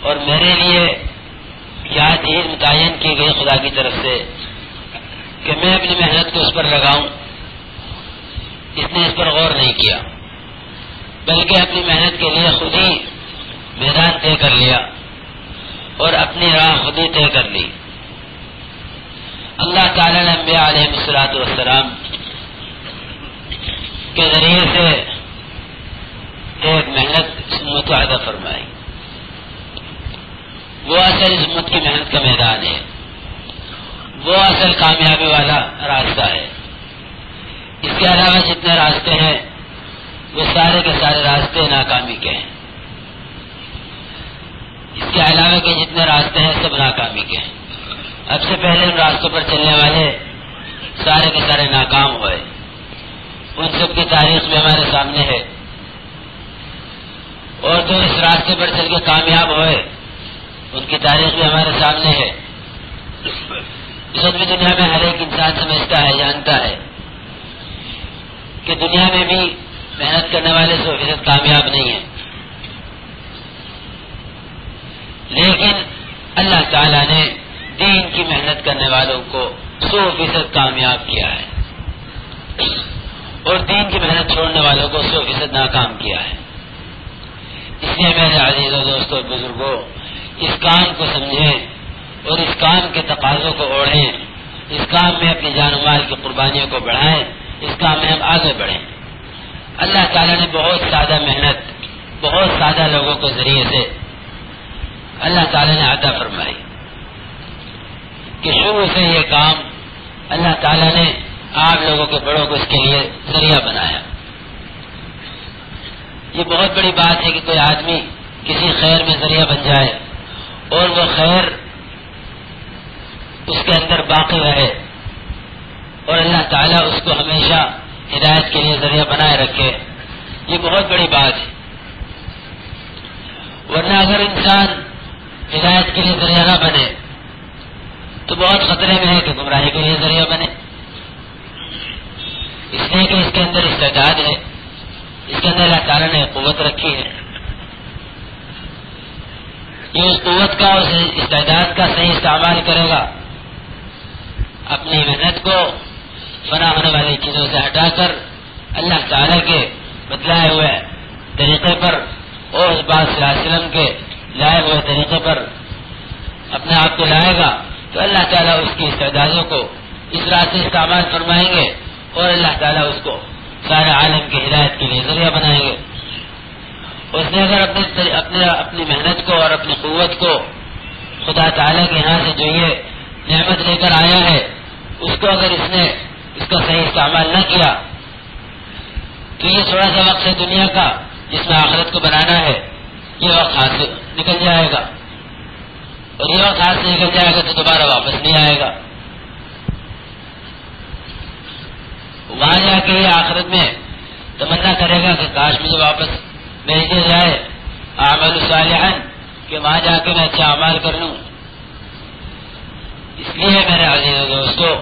اور میرے لیے کیا چیز متعین کی گئی خدا کی طرف سے کہ میں اپنی محنت کو اس پر لگاؤں، اس نے اس پر غور نہیں کیا، بلکہ اپنی محنت کے لیے خود ہی میدان طے کر لیا اور اپنی راہ خود ہی طے کر لی۔ اللہ تعالی نے انبیاء علیہ السلاط والسلام کے ذریعے سے ایک محنت متعدہ فرمائی وہ اصل اس امت کی محنت کا میدان ہے۔ وہ اصل کامیابی والا راستہ ہے۔ اس کے علاوہ جتنے راستے ہیں، وہ سارے کے سارے راستے ناکامی کے ہیں۔ اس کے علاوہ کے جتنے راستے ہیں، سب ناکامی کے ہیں۔ اب سے پہلے ان راستوں پر چلنے والے سارے کے سارے ناکام ہوئے۔ ان سب کی تاریخ بھی ہمارے سامنے ہے۔ اور جو اس راستے پر چل کے کامیاب ہوئے، ان کی تاریخ بھی ہمارے سامنے ہے۔ اس بھی دنیا میں ہر ایک انسان سمجھتا ہے، جانتا ہے کہ دنیا میں بھی محنت کرنے والے سو فیصد کامیاب نہیں ہیں لیکن اللہ تعالی نے دین کی محنت کرنے والوں کو سو فیصد کامیاب کیا ہے۔ اور دین کی محنت چھوڑنے والوں کو سو فیصد ناکام کیا ہے۔ اس لیے میرے عزیز و دوستوں بزرگوں، اس کام کو سمجھیں اور اس کام کے تقاضوں کو اوڑھیں۔ اس کام میں اپنی جان و مال کی قربانیوں کو بڑھائیں۔ اس کام میں ہم آگے بڑھیں۔ اللہ تعالیٰ نے بہت سادہ محنت، بہت سادہ لوگوں کے ذریعے سے اللہ تعالیٰ نے عطا فرمائی۔ کہ شروع سے یہ کام اللہ تعالیٰ نے آپ لوگوں کے بڑوں کو اس کے لیے ذریعہ بنایا۔ یہ بہت بڑی بات ہے کہ کوئی آدمی کسی خیر میں ذریعہ بن جائے اور وہ خیر اس کے اندر باقی رہے اور اللہ تعالیٰ اس کو ہمیشہ ہدایت کے لیے ذریعہ بنائے رکھے، یہ بہت بڑی بات ہے۔ ورنہ اگر انسان ہدایت کے لیے ذریعہ نہ بنے، تو بہت خطرے میں ہے کہ گمراہی کے لیے ذریعہ بنے۔ اس لیے کہ اس کے اندر استعداد ہے۔ اس کے اندر اللہ تعالیٰ نے قوت رکھی ہے۔ یہ اس قوت کا اس استعداد کا صحیح استعمال کرے گا۔ اپنی محنت کو فنا ہونے والی چیزوں سے ہٹا کر اللہ تعالی کے بدلائے ہوئے طریقے پر اور اس بات صلی اللہ علیہ وسلم کے لائے ہوئے طریقے پر اپنے آپ کو لائے گا تو اللہ تعالیٰ اس کی استعدادوں کو اس رات سے استعمال فرمائیں گے اور اللہ تعالیٰ اس کو سارے عالم کی ہدایت کے لیے ذریعہ بنائیں گے اس نے اگر اپنے اپنے، اپنی محنت کو اور اپنی قوت کو خدا تعالیٰ کے یہاں سے جو یہ نعمت لے کر آیا ہے، اس کو اگر اس نے، اس کا صحیح استعمال نہ کیا، تو یہ تھوڑا سا وقت ہے دنیا کا جس میں آخرت کو بنانا ہے، یہ وقت ہاتھ سے نکل جائے گا۔ اور یہ وقت ہاتھ سے نکل جائے گا تو دوبارہ واپس نہیں آئے گا۔ وہاں جا کے آخرت میں تمنا کرے گا کہ کاش مجھے واپس بھیج دیا جائے۔ عمل صالحن کہ وہاں جا کے میں اچھا عمال کر لوں۔ اس لیے میرے عزیز دوستو،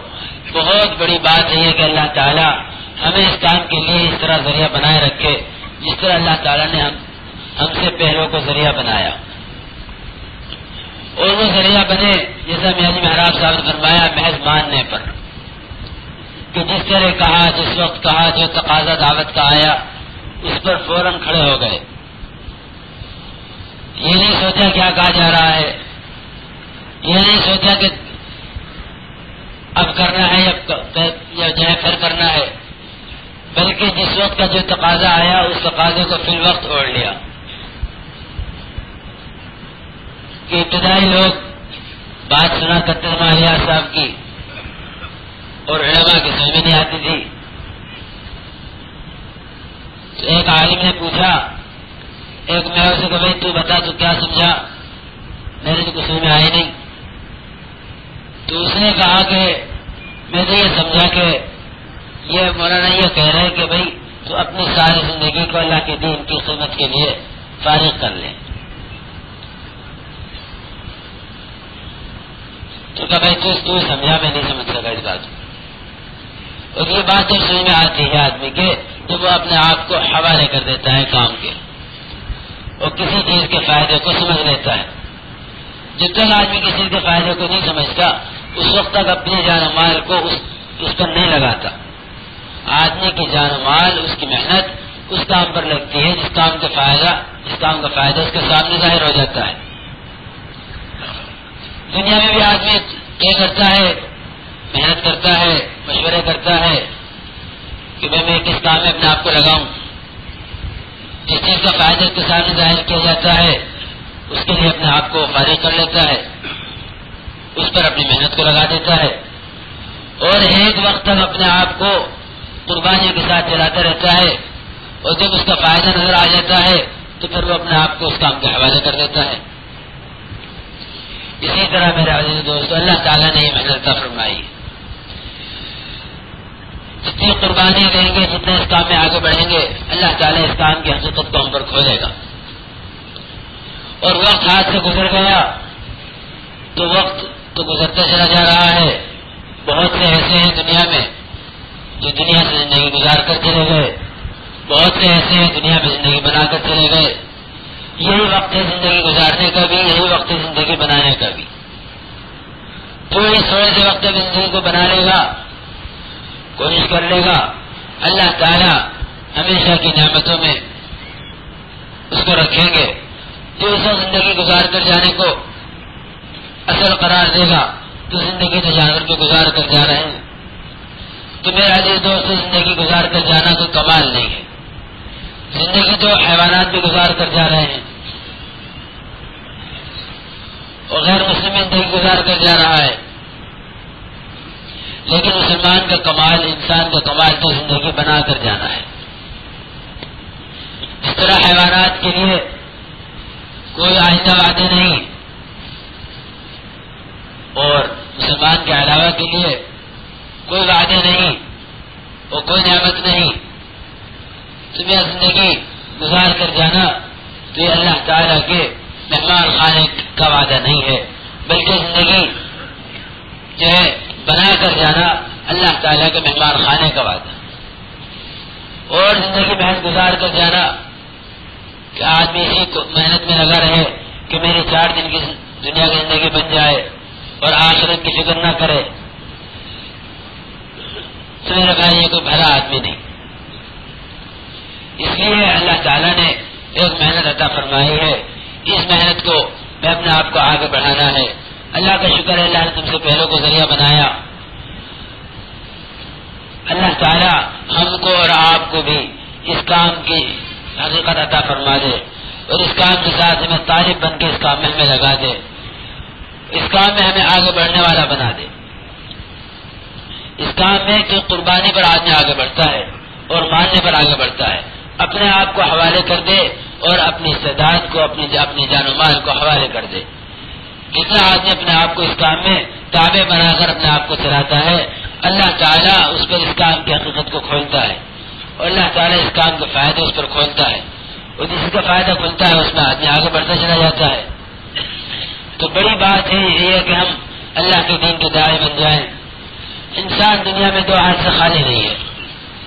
بہت بڑی بات ہے کہ اللہ تعالیٰ ہمیں اس کام کے لیے اس طرح ذریعہ بنائے رکھے، جس طرح اللہ تعالیٰ نے ہم ہم سے پہلوں کو ذریعہ بنایا۔ اور وہ ذریعہ بنے، جیسا میاجی محراب صاحب نے فرمایا، محض ماننے پر۔ کہ جس طرح کہا جس وقت کہا جو تقاضا دعوت کا آیا، اس پر فوراً کھڑے ہو گئے۔ یہ نہیں سوچا کیا کہا جا رہا ہے۔ یہ نہیں سوچا کہ اب کرنا ہے یا جو ہے پھر کرنا ہے۔ بلکہ جس وقت کا جو تقاضا آیا، اس تقاضے کو فی الوقت اوڑ لیا۔ کہ ابتدائی لوگ بات سنا کرتے ماہیا صاحب کی۔ اور علماء کی سمجھ میں نہیں آتی تھی۔ تو ایک عالم نے پوچھا، ایک میں اسے کہ بھائی تو بتا، تو کیا سمجھا؟ میرے تو کچھ میں آئی نہیں۔ تو اس نے کہا کہ میں تو یہ سمجھا کہ یہ مولانا یہ کہہ رہے کہ بھائی تو اپنی ساری زندگی کو اللہ کے دین کی خدمت کے لیے فارغ کر لیں۔ تو کہ بھائی تو سمجھا، میں نہیں سمجھ سکا اس بات اور یہ بات جب سمجھ میں آتی ہے آدمی کے تو وہ اپنے آپ کو حوالے کر دیتا ہے کام کے۔ اور کسی چیز کے فائدے کو سمجھ لیتا ہے۔ جب تک آدمی کسی چیز کے فائدے کو نہیں سمجھتا اس وقت تک اپنی جان و مال کو اس, اس پر نہیں لگاتا۔ آدمی کی جان و مال اس کی محنت اس کام پر لگتی ہے جس کام کا فائدہ جس کام کا فائدہ اس کے سامنے ظاہر ہو جاتا ہے۔ دنیا میں بھی آدمی کیا کرتا ہے محنت کرتا ہے، مشورے کرتا ہے کہ میں میں کس کام میں اپنے آپ کو لگاؤں۔ جس چیز کا فائدہ اس کے سامنے ظاہر کیا جاتا ہے، اس کے لیے اپنے آپ کو فارغ کر لیتا ہے۔ اس پر اپنی محنت کو لگا دیتا ہے۔ اور ایک وقت تک اپنے آپ کو قربانیوں کے ساتھ چلاتا رہتا ہے۔ اور جب اس کا فائدہ نظر آ جاتا ہے، تو پھر وہ اپنے آپ کو اس کام کے حوالے کر دیتا ہے۔ اسی طرح میرے عزیز دوست اللہ تعالیٰ نے یہ محنت فرمائی۔ جتنی قربانیاں دیں گے، جتنے اس کام میں آگے بڑھیں گے، اللہ تعالیٰ اس کام کی حقیقت کو ہم پر کھولے گا۔ اور وقت ہاتھ سے گزر گیا، تو وقت تو گزرتا چلا جا رہا ہے۔ بہت سے ایسے ہیں دنیا میں جو دنیا سے زندگی گزار کر چلے گئے۔ بہت سے ایسے ہیں دنیا میں زندگی بنا کر چلے گئے۔ یہی وقت ہے زندگی گزارنے کا بھی، یہی وقت ہے زندگی بنانے کا بھی۔ تو اس تھوڑے سے وقت میں زندگی کو بنا لے گا۔ کوشش کر لے گا۔ اللہ تعالیٰ ہمیشہ کی نعمتوں میں اس کو رکھیں گے۔ جو اسے زندگی گزار کر جانے کو اصل قرار دے گا تو زندگی تو جانور کے گزار کر جا رہے ہیں۔ تو میرا عزیز دوست، زندگی گزار کر جانا کوئی کمال نہیں ہے۔ زندگی تو حیوانات بھی گزار کر جا رہے ہیں۔ اور غیر مسلم زندگی گزار کر جا رہا ہے۔ لیکن مسلمان کا کمال، انسان کا کمال تو زندگی بنا کر جانا ہے۔ اس طرح حیوانات کے لیے کوئی آہستہ وعدے نہیں۔ اور مسلمان کے علاوہ کے لیے کوئی وعدے نہیں، اور کوئی نعمت نہیں۔ تمہیں زندگی گزار کر جانا تو یہ اللہ تعالیٰ کے مہمان خانے کا وعدہ نہیں ہے، بلکہ زندگی جو ہے بنا کر جانا اللہ تعالیٰ کے مہمان خانے کا وعدہ اور زندگی محنت گزار کر جانا کہ آدمی اسی محنت میں لگا رہے کہ میری چار دن کی دنیا کی زندگی بن جائے اور آخرت کی فکر نہ کرے۔ تو میرا یہ کوئی بھلا آدمی نہیں۔ اس لیے اللہ تعالیٰ نے ایک محنت عطا فرمائی ہے۔ اس محنت کو میں اپنے آپ کو آگے بڑھانا ہے۔ اللہ کا شکر ہے اللہ نے تم سے پہلوں کو ذریعہ بنایا۔ اللہ تعالیٰ ہم کو اور آپ کو بھی اس کام کی حقیقت عطا فرما دے اور اس کام کے ساتھ ہمیں طالب بن کے اس کام میں ہمیں لگا دے۔ اس کام میں ہمیں آگے بڑھنے والا بنا دے۔ اس کام میں جو قربانی پر آدمی آگے بڑھتا ہے اور ماننے پر آگے بڑھتا ہے۔ اپنے آپ کو حوالے کر دے اور اپنی استعداد کو، اپنی اپنی جان و مال کو حوالے کر دے۔ جتنا آدمی اپنے آپ کو اس کام میں تابع بنا کر اپنے آپ کو چلاتا ہے۔ اللہ تعالیٰ اس پر اس کام کی حقیقت کو کھولتا ہے۔ اور اللہ تعالیٰ اس کام کے فائدے اس پر کھولتا ہے۔ اور جس کا فائدہ کھلتا ہے اس میں آدمی آگے بڑھتا چلا جاتا ہے۔ تو بڑی بات ہے یہ ہے کہ ہم اللہ کے دین کے دائیں بن جائیں۔ انسان دنیا میں دو ہاتھ سے خالی نہیں ہے۔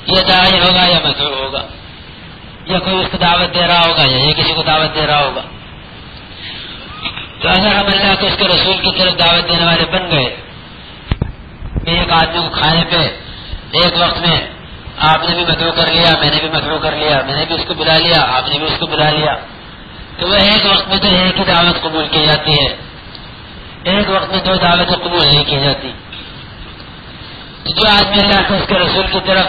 یہ داعی ہوگا یا مزدور ہوگا۔ یا کوئی اس کو دعوت دے رہا ہوگا یا یہ کسی کو دعوت دے رہا ہوگا۔ تو اگر ہم اللہ کو اس کے رسول کی طرف دعوت دینے والے بن گئے۔ ایک آدمی کو کھانے پہ ایک وقت میں آپ نے بھی مدعو کر لیا، میں نے بھی مدعو کر لیا، میں نے بھی اس کو بلا لیا، آپ نے بھی اس کو بلا لیا۔ تو وہ ایک وقت میں تو ایک ہی دعوت قبول کی جاتی ہے۔ ایک وقت میں دو دعوتیں قبول نہیں کی جاتی۔ جو آدمی اللہ کو اس کے رسول کی طرف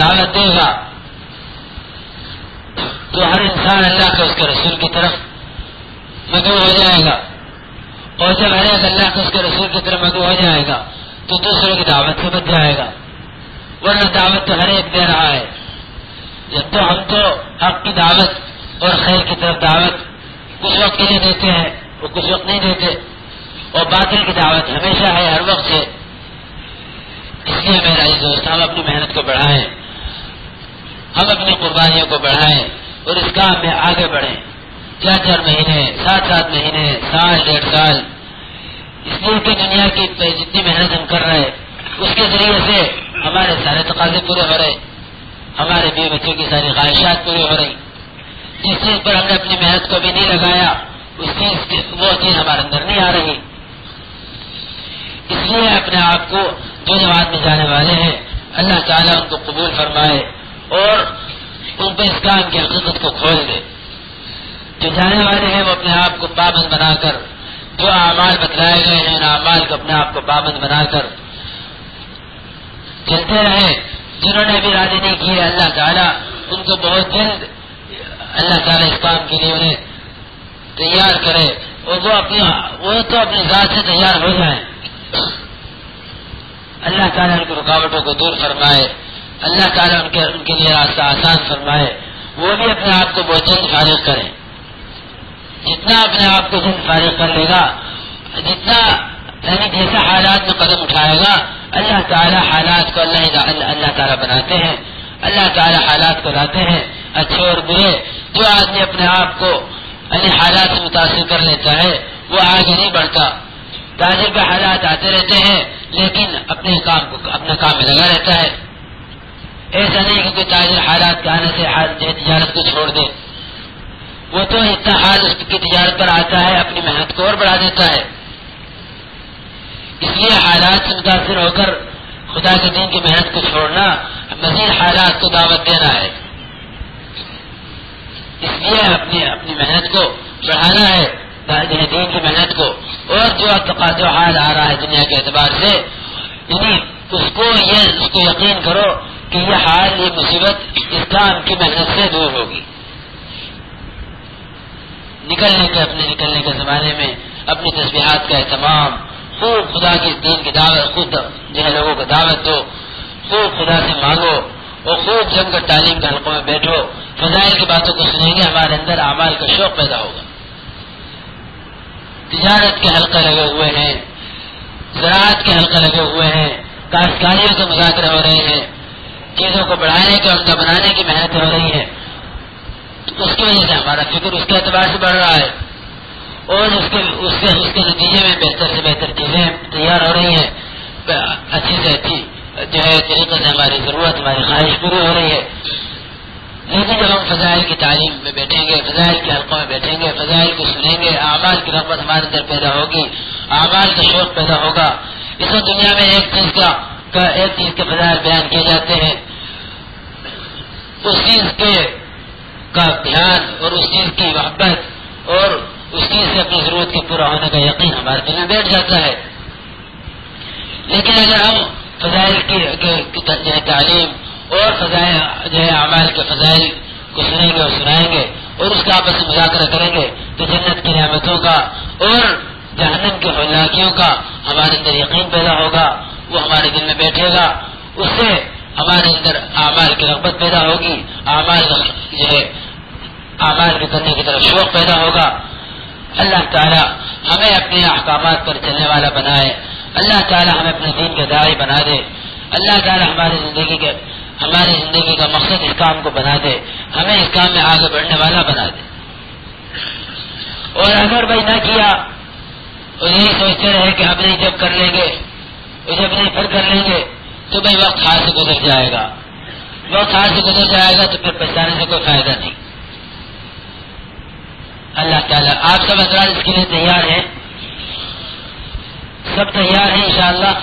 دعوت دے گا، تو ہر انسان اللہ کے اس کے رسول کی طرف مدعو ہو جائے گا۔ اور جب ہر ایک اللہ کے اس کے رسول کی طرف مدعو ہو جائے گا، تو دوسروں کی دعوت سے بچ جائے گا۔ ورنہ دعوت تو ہر ایک دے رہا ہے۔ جب تو ہم تو حق کی دعوت اور خیر کی طرف دعوت کچھ وقت کے لیے دیتے ہیں وہ کچھ وقت نہیں دیتے۔ اور باطل کی دعوت ہمیشہ ہے، ہر وقت سے اس لیے میرا یہ دوست، ہم اپنی محنت کو بڑھائیں۔ ہم اپنی قربانیوں کو بڑھائیں اور اس کام میں آگے بڑھیں۔ چار چار مہینے، سات سات مہینے، سال، ڈیڑھ سال۔ اس لیے کہ دنیا کی جتنی محنت ہم کر رہے ہیں، اس کے ذریعے سے ہمارے سارے تقاضے پورے ہو رہے ہمارے بیوی بچوں کی ساری خواہشات پوری ہو رہی جس چیز پر ہم نے اپنی محنت کو بھی نہیں لگایا، اس چیز وہ چیز ہمارے اندر نہیں آ رہی۔ اس لیے اپنے آپ کو جو جماعت میں جانے والے ہیں۔ اللہ تعالیٰ ان کو قبول فرمائے اور ان پہ اس کام کی حقیقت کو کھول دے۔ جو جانے والے ہیں وہ اپنے آپ کو پابند بنا کر جو اعمال بتلائے گئے ہیں، ان اعمال کو اپنے آپ کو پابند بنا کر چلتے رہے۔ جنہوں نے ابھی راضی نہیں کیے، اللہ تعالیٰ ان کو بہت جلد اللہ تعالیٰ اس کام کے لیے انہیں تیار کرے۔ اور وہ اپنی وہ تو اپنی ذات سے تیار ہو جائیں۔ اللہ تعالیٰ ان کی رکاوٹوں کو دور فرمائے۔ اللہ تعالیٰ ان کے ان کے لیے راستہ آسان فرمائے۔ وہ بھی اپنے آپ کو بہت جلد فارغ کریں۔ جتنا اپنے آپ کو جلد فارغ کر لے گا، جتنا یعنی جیسا حالات میں قدم اٹھائے گا، اللہ تعالیٰ حالات کو اللہ اللہ تعالیٰ بناتے ہیں۔ اللہ تعالیٰ حالات کو لاتے ہیں، اچھے اور برے۔ جو آدمی اپنے آپ کو یعنی حالات سے متاثر کر لیتا ہے، وہ آگے نہیں بڑھتا۔ تاجر پہ حالات آتے رہتے ہیں، لیکن اپنے کام کو اپنے کام میں لگا رہتا ہے۔ ایسا نہیں کہ کوئی تاجر حالات کے آنے سے تجارت کو چھوڑ دے۔ وہ تو اتنا حال اس کی تجارت پر آتا ہے، اپنی محنت کو اور بڑھا دیتا ہے۔ اس لیے حالات سے متاثر ہو کر خدا کے دین کی محنت کو چھوڑنا مزید حالات کو دعوت دینا ہے۔ اس لیے اپنی اپنی محنت کو بڑھانا ہے، دین کی محنت کو۔ اور جو جو حال آ رہا ہے دنیا کے اعتبار سے یعنی اس کو یہ، اس کو یقین کرو کہ یہ حال، یہ مصیبت اس کام کی محنت سے دور ہوگی۔ نکلنے کے اپنے نکلنے کے زمانے میں اپنی تصویرات کا اہتمام، خوب خدا کی دین کی دعوت، خود جو ہے لوگوں کو دعوت دو، خوب خدا سے مانگو اور خوب جم کر تعلیم کے حلقوں میں بیٹھو۔ فضائل کی باتوں کو سنیں گے، ہمارے اندر اعمال کا شوق پیدا ہوگا۔ تجارت کے حلقے لگے ہوئے ہیں، زراعت کے حلقے لگے ہوئے ہیں، کاشتکاریوں کے مذاکرے ہو رہے ہیں، چیزوں کو بڑھانے کے ان کا بنانے کی محنت ہو رہی ہے۔ اس کی وجہ سے ہمارا فکر، اس کے اعتبار سے بڑھ رہا ہے۔ اور اس کے، اس سے اس کے نتیجے میں بہتر سے بہتر چیزیں تیار ہو رہی ہیں۔ اچھی سے اچھی جو ہے طریقے سے ہماری ضرورت، ہماری خواہش پوری ہو رہی ہے۔ لیکن جب ہم فضائل کی تعلیم میں بیٹھیں گے، فضائل کے حلقوں میں بیٹھیں گے، فضائل کو سنیں گے، اعمال کی رغبت ہمارے اندر پیدا ہوگی، اعمال کا شوق پیدا ہوگا۔ اس وقت دنیا میں ایک چیز کا، ایک چیز کے فضائل بیان کیے جاتے ہیں۔ اس چیز کے کا دھیان اور اس چیز کی محبت اور اس چیز سے اپنی ضرورت کے پورا ہونے کا یقین ہمارے دل میں بیٹھ جاتا ہے۔ لیکن اگر ہم فضائل کی جو ہے تعلیم اور فضائل جو ہے اعمال کے فضائل کو سنیں گے اور سنائیں گے اور اس کا آپس میں مذاکرہ کریں گے تو جنت کی نعمتوں کا اور جہنم کے حلاکیوں کا ہمارے اندر یقین پیدا ہوگا، وہ ہمارے دل میں بیٹھے گا۔ اس سے ہمارے اندر اعمال کی رغبت پیدا ہوگی، اعمال جو ہے اعمال کے کرنے کی طرف شوق پیدا ہوگا۔ اللہ تعالیٰ ہمیں اپنے احکامات پر چلنے والا بنائے۔ اللہ تعالیٰ ہمیں اپنے دین کے داعی بنا دے۔ اللہ تعالیٰ ہماری زندگی کے ہماری زندگی کا مقصد اس کام کو بنا دے۔ ہمیں اس کام میں آگے بڑھنے والا بنا دے۔ اور اگر بھائی نہ کیا اور یہی سوچتے رہے کہ ہم نہیں جب کر لیں گے اور جب نہیں پھر کر لیں گے، تو بھائی وقت ہاتھ سے گزر جائے گا۔ وقت ہاتھ سے گزر جائے گا تو پھر پچھتانے سے کوئی فائدہ نہیں۔ اللہ تعالیٰ آپ سب حضرات اس کے لیے تیار ہیں۔ سب تیار ہیں انشاءاللہ۔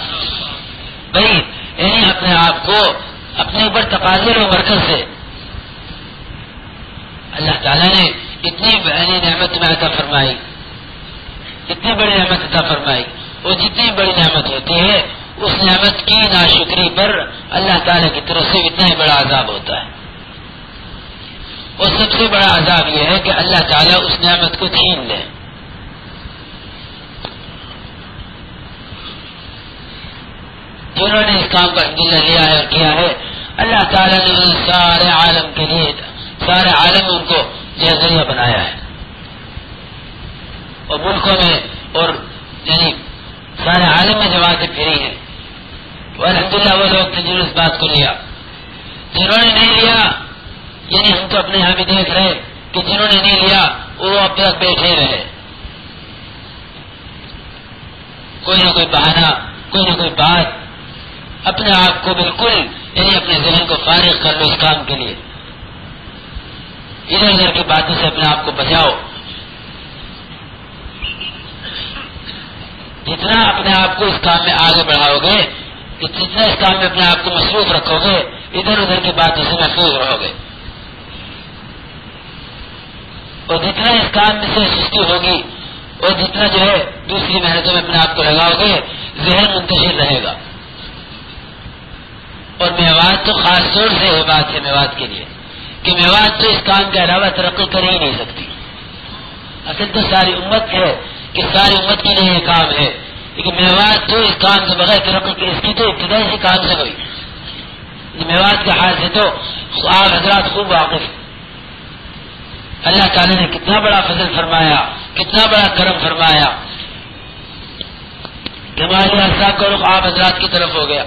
بھائی یعنی اپنے آپ کو اپنے اوپر تقاضے و مرکز سے۔ اللہ تعالیٰ نے اتنی بڑی نعمت میں عطا فرمائی۔ اتنی بڑی نعمت عطا فرمائی۔ وہ جتنی بڑی نعمت ہوتی ہے، اس نعمت کی ناشکری پر اللہ تعالیٰ کی طرف سے اتنا ہی بڑا عذاب ہوتا ہے۔ اور سب سے بڑا عذاب یہ ہے کہ اللہ تعالیٰ اس نعمت کو چھین لے۔ جنہوں نے اس کام کا دل لیا ہے اور کیا ہے، اللہ تعالیٰ نے سارے عالم کے لیے، سارے عالم ان کو ذریعہ بنایا ہے۔ اور ملکوں میں اور یعنی سارے عالم میں جماعتیں پھری ہیں۔ الحمد للہ وہ لوگ تھے جنہوں نے اس بات کو لیا۔ جنہوں نے نہیں لیا یعنی ہم تو اپنے یہاں بھی دیکھ رہے کہ جنہوں نے نہیں لیا، وہ اب تک بیٹھے رہے۔ کوئی نہ کوئی بہانا کوئی نہ کوئی بات اپنے آپ کو بالکل یعنی اپنے ذہن کو فارغ کر لو اس کام کے لیے۔ ادھر ادھر کی باتوں سے اپنے آپ کو بچاؤ۔ جتنا اپنے آپ کو اس کام میں آگے بڑھاؤ گے، جتنا اس کام میں اپنے آپ کو مصروف رکھو گے، ادھر ادھر کی باتوں سے محفوظ رہو گے۔ اور جتنا اس کام میں سے سستی ہوگی اور جتنا جو ہے دوسری محنتوں میں اپنے آپ کو لگاؤ گے، ذہن منتشر رہے گا۔ اور میوات تو خاص طور سے ہے بات ہے میوات کے لیے کہ میوات تو اس کام کے علاوہ ترقی کر ہی نہیں سکتی۔ اصل تو ساری امت ہے کہ ساری امت کے لیے یہ کام ہے۔ لیکن میوات تو اس کام سے بغیر ترقی کی اس کی تو ابتدائی سے کام سے ہوئی۔ میوات کے حال سے تو آپ حضرات خوب واقف اللہ تعالی نے کتنا بڑا فضل فرمایا، کتنا بڑا کرم فرمایا۔ کہ ہمارے صاحب کا رخ آپ حضرات کی طرف ہو گیا۔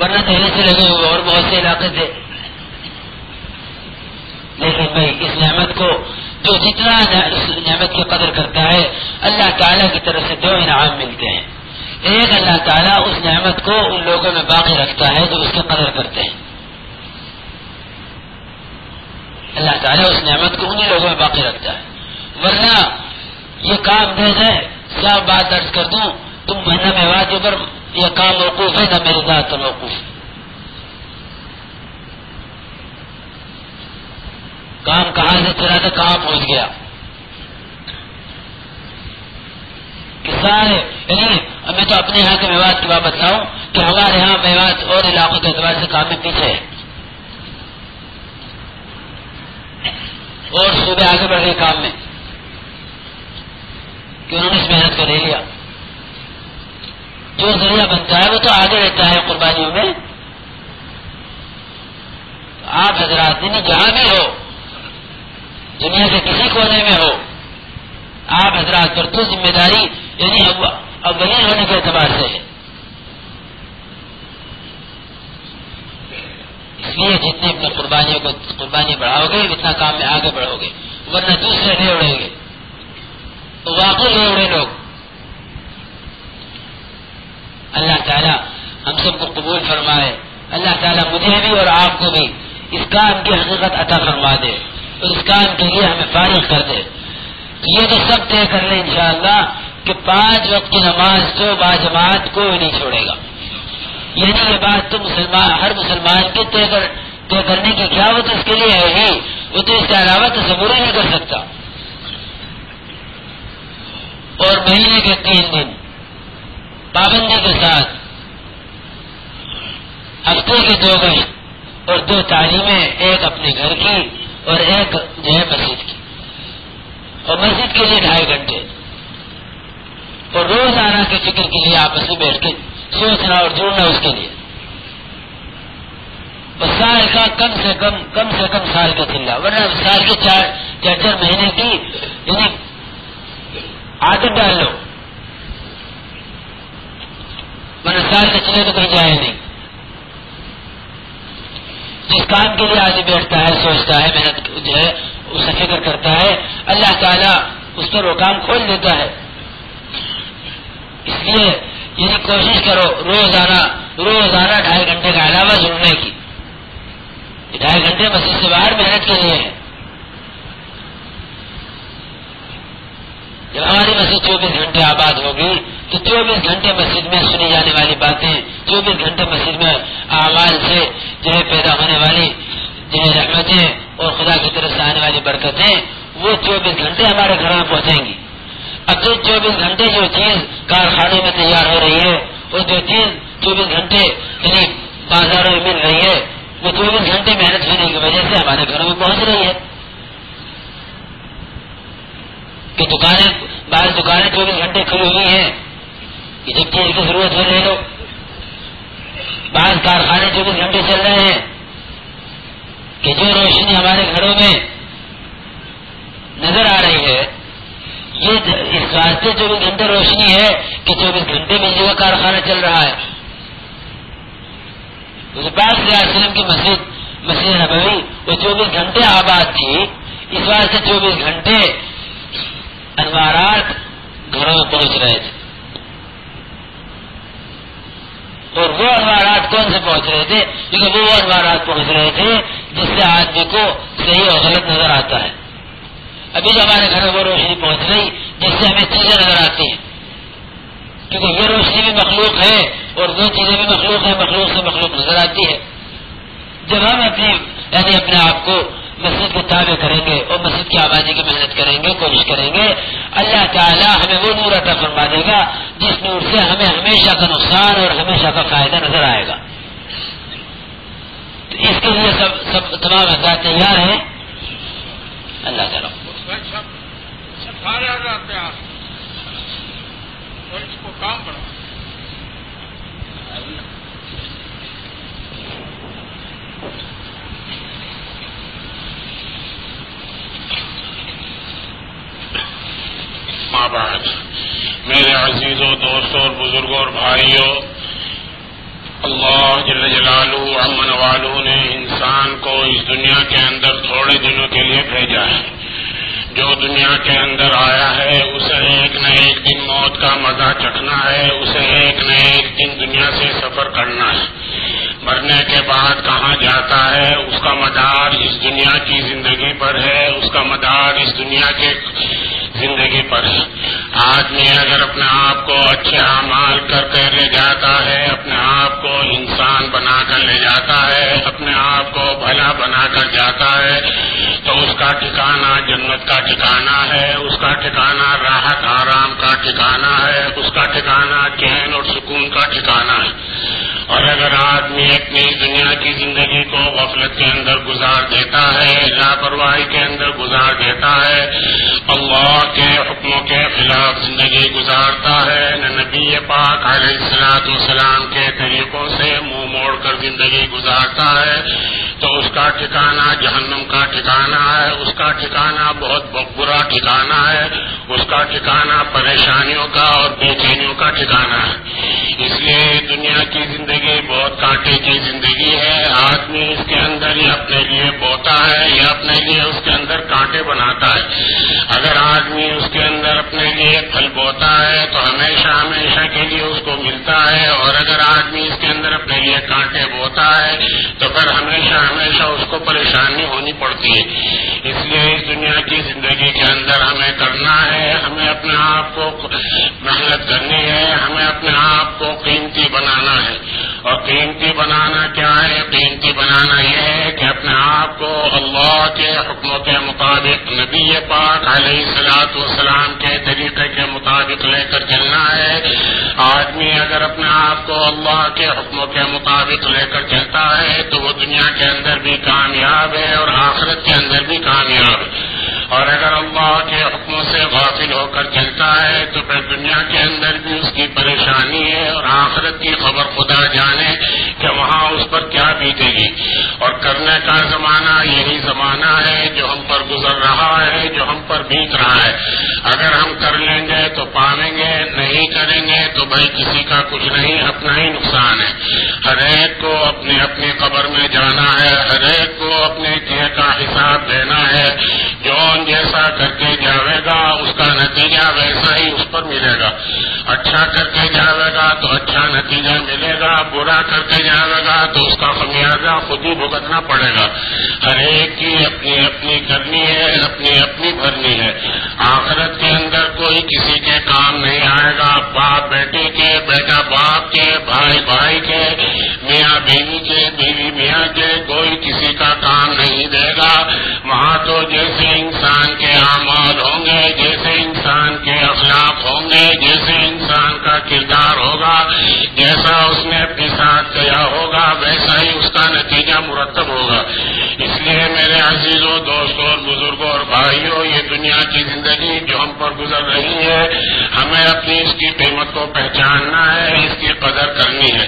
ورنہ پہلے سے لگے ہوئے اور بہت سے علاقے تھے۔ لیکن بھائی، اس نعمت کو جو جتنا نعمت کی قدر کرتا ہے، اللہ تعالیٰ کی طرف سے دو انعام ملتے ہیں۔ ایک، اللہ تعالیٰ اس نعمت کو ان لوگوں میں باقی رکھتا ہے جو اس کی قدر کرتے ہیں۔ اللہ تعالیٰ اس نعمت کو انہیں لوگوں میں باقی رکھتا ہے۔ ورنہ یہ کام دے دے سب بات درج کر دوں، تم نہ میواد پر یہ کام موقوف ہے، نہ میرے ذات موقوف۔ ہے کام کہاں سے چلا تھا؟ کہاں پہنچ گیا؟ سارے یعنی میں تو اپنے یہاں کے میوات کی بات بتاؤں کہ ہمارے یہاں میوات اور علاقوں کے اعتبار سے کام میں پیچھے ہے۔ اور صوبے آگے بڑھ گئے کام میں کہ انہوں نے اس محنت کو لے لیا۔ جو ذریعہ بنتا ہے وہ تو آگے رہتا ہے قربانیوں میں۔ آپ حضرات یعنی جہاں بھی ہو، دنیا کے کسی کونے میں ہو، آپ حضرات پر تو ذمہ داری یعنی اولین ہونے کے اعتبار سے ہے۔ اس لیے جتنے اپنی قربانیوں کو قربانی بڑھاؤ گے اتنا کام میں آگے بڑھو گے۔ ورنہ دوسرے نہیں اڑیں گے۔ تو واقعی نہیں اڑے لوگ۔ اللہ تعالیٰ ہم سب کو قبول فرمائے۔ اللہ تعالیٰ مجھے بھی اور آپ کو بھی اس کام کی حقیقت عطا فرما دے۔ اس کام کے لیے ہمیں فارغ کر دے۔ یہ تو سب طے کر لیں انشاءاللہ کہ پانچ وقت کی نماز تو با جماعت کوئی نہیں چھوڑے گا۔ یعنی یہ بات تو مسلمان ہر مسلمان کی طے کر طے کرنے کی کیا وہ تو اس کے لیے ہے ہی؟ وہ تو اس کے علاوہ تصور ہی نہیں کر سکتا۔ اور مہینے کے تین دن، پابندی کے ساتھ، ہفتے کی دو گشت اور دو تعلیمیں، ایک اپنے گھر کی، اور ایک جو ہے مسجد کی۔ اور مسجد کے لیے ڈھائی گھنٹے۔ اور روزانہ کے فکر کے لیے آپس میں بیٹھ کے سوچنا اور جڑنا اس کے لیے۔ سال کا کم سے کم کم سے کم سال کا چل رہا ورنہ سال کے چار چار چار مہینے کی یعنی عادت ڈال لو۔ ورنہ سال کے چلے تو کہیں جائے نہیں۔ جس کام کے لیے آدمی بیٹھتا ہے، سوچتا ہے، محنت جو ہے اس سے فکر کرتا ہے، اللہ تعالیٰ اس پر وہ کام کھول دیتا ہے۔ اس لیے یعنی کوشش کرو روزانہ روزانہ ڈھائی گھنٹے کا علاوہ جڑنے کی۔ ڈھائی گھنٹے مسجد سے باہر محنت کے لیے ہے۔ جب ہماری مسجد چوبیس گھنٹے آباد ہوگی تو چوبیس گھنٹے مسجد میں سنی جانے والی باتیں، چوبیس گھنٹے مسجد میں آواز سے جو ہے پیدا ہونے والی جو ہے رحمتیں اور خدا کی طرف سے آنے والی برکتیں، وہ چوبیس گھنٹے ہمارے گھر میں پہنچیں گی۔ اب جو چوبیس گھنٹے جو چیز کارخانے میں تیار ہو رہی ہے، اور جو چیز چوبیس گھنٹے یعنی بازاروں میں مل رہی ہے، وہ چوبیس گھنٹے محنت ہونے کی وجہ سے ہمارے گھروں میں پہنچ رہی ہے۔ کہ دکانیں باہر دکانیں چوبیس گھنٹے کھلی ہوئی ہیں، کہ جب چیز کی ضرورت ہو لے لو بعض کارخانے چوبیس گھنٹے چل رہے ہیں، کہ جو روشنی ہمارے گھروں میں نظر آ رہی ہے یہ اس واسطے چوبیس گھنٹے روشنی ہے کہ چوبیس گھنٹے میں جو کارخانہ چل رہا ہے۔ وسلم کی مسجد مسجد نبوی وہ چوبیس گھنٹے آباد تھی۔ اس واسطے چوبیس گھنٹے انوارات گھروں میں پہنچ رہے تھے۔ اور وہ انوارات کون سے پہنچ رہے تھے؟ کیونکہ وہ انوارات پہنچ رہے تھے جس سے آدمی کو صحیح اور غلط نظر آتا ہے۔ ابھی جو ہمارے گھر میں وہ روشنی پہنچ رہی جس سے ہمیں چیزیں نظر آتی ہیں۔ کیونکہ یہ روشنی بھی مخلوق ہے اور وہ چیزیں بھی مخلوق ہیں، مخلوق سے مخلوق نظر آتی ہے۔ جب ہم اپنی یعنی اپنے آپ کو مسجد کے تابع کریں گے اور مسجد کی آبادی کی محنت کریں گے، کوشش کریں گے، اللہ تعالیٰ ہمیں وہ نور عطا فرما دے گا جس نور سے ہمیں ہمیشہ کا نقصان اور ہمیشہ کا فائدہ نظر آئے گا۔ تو اس کے لیے سب سب تمام حضرات تیار ہیں۔ اللہ تعالیٰ۔ اچھا، اس کو کام کرو ماں بعد میرے عزیزوں، دوستوں اور بزرگوں اور بھائیوں، اللہ جل جلالو امن والو نے انسان کو اس دنیا کے اندر تھوڑے دنوں کے لیے بھیجا ہے۔ جو دنیا کے اندر آیا ہے، اسے ایک نہ ایک دن موت کا مزہ چکھنا ہے، اسے ایک نہ ایک دن دنیا سے سفر کرنا ہے۔ مرنے کے بعد کہاں جاتا ہے؟ اس کا مدار اس دنیا کی زندگی پر ہے، اس کا مدار اس دنیا کے زندگی پر۔ ہے آدمی اگر اپنے آپ کو اچھے اعمال کر کے لے جاتا ہے، اپنے آپ کو انسان بنا کر لے جاتا ہے، اپنے آپ کو بھلا بنا کر جاتا ہے، تو اس کا ٹھکانا جنت کا ٹھکانا ہے، اس کا ٹھکانا راحت آرام کا ٹھکانا ہے، اس کا ٹھکانا چین اور سکون کا ٹھکانا ہے۔ اور اگر آدمی اپنی دنیا کی زندگی کو غفلت کے اندر گزار دیتا ہے، لاپرواہی کے اندر گزار دیتا ہے، اللہ کے حکموں کے خلاف زندگی گزارتا ہے، نہ نبی پاک علیہ السلاط والسلام کے طریقوں سے منہ موڑ کر زندگی گزارتا ہے تو اس کا ٹھکانا جہنم کا ٹھکانا ہے، اس کا ٹھکانا بہت برا ٹھکانا ہے، اس کا ٹھکانا پریشانیوں کا اور بے چینیوں کا ٹھکانا ہے۔ اس لیے دنیا کی زندگی بہت کانٹے کی زندگی ہے، آدمی اس کے اندر ہی اپنے لیے بوتا ہے، یا اپنے لیے اس کے اندر کانٹے بناتا ہے۔ اگر آدمی اس کے اندر اپنے لیے پھل بوتا ہے تو ہمیشہ ہمیشہ کے لیے اس کو ملتا ہے، اور اگر آدمی اس کے اندر اپنے لیے کانٹے بوتا ہے تو پھر ہمیشہ ہمیشہ اس کو پریشانی ہونی پڑتی ہے۔ اس لیے اس دنیا کی زندگی کے اندر ہمیں کرنا ہے، ہمیں اپنے آپ کو محنت کرنی ہے، ہمیں اپنے آپ کو قیمتی بنانا ہے۔ اور قیمتی بنانا کیا ہے؟ قیمتی بنانا یہ ہے کہ اپنے آپ کو اللہ کے حکموں کے مطابق نبی پاک علیہ سلاط وسلام کے طریقے کے مطابق لے کر اگر اپنے آپ کو اللہ کے حکموں کے مطابق لے کر چلتا ہے، تو وہ دنیا کے اندر بھی کامیاب ہے اور آخرت کے اندر بھی کامیاب ہے۔ اور اگر اللہ کے حکموں سے غافل ہو کر چلتا ہے، تو پھر دنیا کے اندر بھی اس کی پریشانی ہے اور آخرت کی خبر خدا جانے۔ وہاں اس پر کیا بیتے گی اور کرنے کا زمانہ یہی زمانہ ہے جو ہم پر گزر رہا ہے، جو ہم پر بیت رہا ہے۔ اگر ہم کر لیں گے تو پاویں گے، نہیں کریں گے تو بھائی کسی کا کچھ نہیں، اپنا ہی نقصان ہے۔ ہر ایک کو اپنی اپنی قبر میں جانا ہے، ہر ایک کو اپنے کیے کا حساب دینا ہے۔ کون جیسا کر کے جاوے گا، اس کا نتیجہ ویسا ہی اس پر ملے گا۔ اچھا کر کے جاوے گا تو اچھا نتیجہ ملے گا، برا کر کے جاوے گا تو اس کا خمیازہ خود ہی بھگتنا پڑے گا۔ ہر ایک کی اپنی اپنی کرنی ہے، اپنی اپنی بھرنی ہے۔ آخرت کے اندر کوئی کسی کے کام نہیں آئے گا۔ باپ بیٹے کے، بیٹا باپ کے، بھائی بھائی کے، میاں بیوی کے، بیوی میاں کے کوئی کسی کا کام نہیں دے گا۔ وہاں تو جیسے انسان کے اعمال ہوں گے، جیسے انسان کے اخلاق ہوں گے، جیسے کردار ہوگا، جیسا اس نے اپنے ساتھ کیا ہوگا، ویسا ہی اس کا نتیجہ مرتب ہوگا۔ اس لیے میرے عزیزوں، دوستوں اور بزرگوں اور بھائیوں، یہ دنیا کی زندگی جو ہم پر گزر رہی ہے، ہمیں اپنی اس کی قیمت کو پہچاننا ہے، اس کی قدر کرنی ہے۔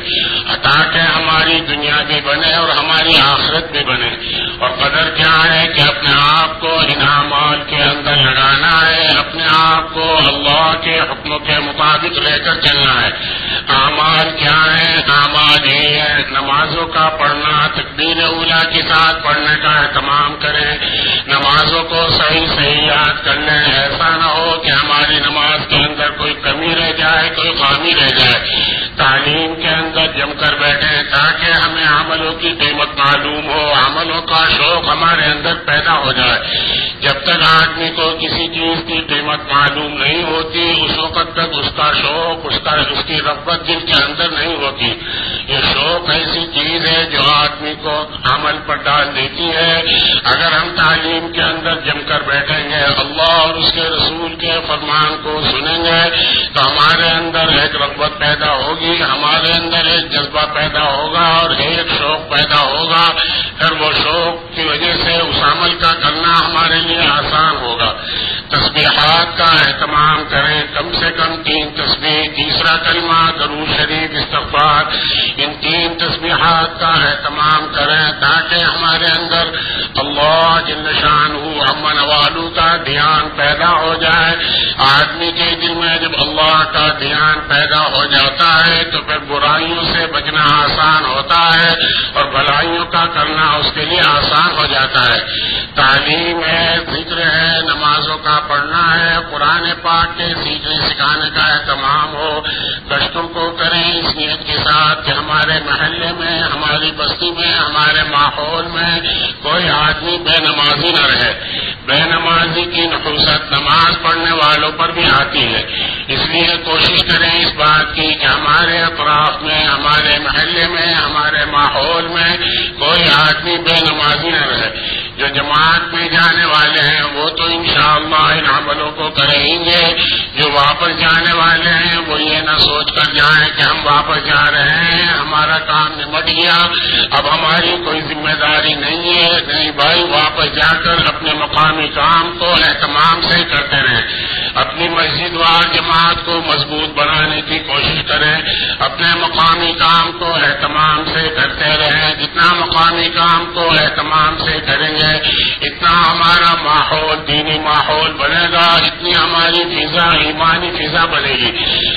تاکہ ہماری دنیا بھی بنے اور ہماری آخرت بھی بنے۔ اور قدر کیا ہے کہ اپنے آپ کو انعامات کے اندر لگانا ہے کو اللہ کے حکموں کے مطابق لے کر چلنا ہے۔ اعمال کیا ہے اعمال یہ ہے، نمازوں کا پڑھنا تقبیر اولا کے ساتھ پڑھنے کا اہتمام کریں۔ نمازوں کو صحیح صحیح یاد کر لیں ایسا نہ ہو کہ ہماری نماز کے اندر کوئی کمی رہ جائے، کوئی خامی رہ جائے۔ تعلیم کے اندر جم کر بیٹھے تاکہ ہمیں عملوں کی قیمت معلوم ہو، عملوں کا شوق ہمارے اندر پیدا ہو جائے۔ جب تک آدمی کو کسی چیز کی قیمت معلوم نہیں ہوتی، اس وقت تک اس کا شوق، اس کا، اس کی رغبت دل کے اندر نہیں ہوتی۔ یہ شوق ایسی چیز ہے جو آدمی کو عمل پر ڈال دیتی ہے۔ اگر ہم تعلیم کے اندر جم کر بیٹھیں گے، اللہ اور اس کے رسول کے فرمان کو سنیں گے، تو ہمارے اندر ایک رغبت پیدا ہوگی، ہمارے اندر ایک جذبہ پیدا ہوگا اور ایک شوق پیدا ہوگا۔ پھر وہ شوق کی وجہ سے اس عمل کا ہمارے لیے آسان ہوگا۔ تسبیحات کا اہتمام کریں، کم سے کم تین تصویر تیسرا کلمہ کرو شریف، استغفار، ان تین تسبیحات کا اہتمام کریں تاکہ ہمارے اندر اللہ جن شان ہو امن والو کا دھیان پیدا ہو جائے۔ آدمی کے دل میں جب اللہ کا دھیان پیدا ہو جاتا ہے تو پھر برائیوں سے بچنا آسان ہوتا ہے اور بھلائیوں کا کرنا اس کے لیے آسان ہو جاتا ہے۔ تعلیم ہے، ذکر ہے، نمازوں کا پڑھنا ہے، قرآن پاک کے سیکھنے سکھانے کا اہتمام ہو۔ گشتوں کو کریں اس نیت کے ساتھ کہ ہمارے محلے میں، ہماری بستی میں، ہمارے ماحول میں کوئی آدمی بے نمازی نہ رہے۔ بے نمازی کی نفوست نماز پڑھنے والوں پر بھی آتی ہے۔ اس لیے کوشش کریں اس بات کی کہ ہمارے اطراف میں، ہمارے محلے میں، ہمارے ماحول میں کوئی آدمی بے نمازی نہ رہے۔ جو جماعت میں جانے والے ہیں، وہ تو انشاءاللہ ان عملوں کو کریں گے۔ جو واپس جانے والے ہیں، وہ یہ نہ سوچ کر جائیں کہ ہم واپس جا رہے ہیں، ہمارا کام نمٹ گیا۔ اب ہماری کوئی ذمہ داری نہیں ہے، نہیں بھائی، واپس جا کر اپنے مقامی کام کو اہتمام سے کرتے رہیں۔ اپنی مسجد وار جماعت کو مضبوط بنانے کی کوشش کریں، اپنے مقامی کام کو اہتمام سے کرتے رہیں۔ جتنا مقامی کام کو اہتمام سے کریں گے، اتنا ہمارا ماحول، دینی ماحول بنے گا، اتنی ہماری فضا، ایمانی فضا بنے گی۔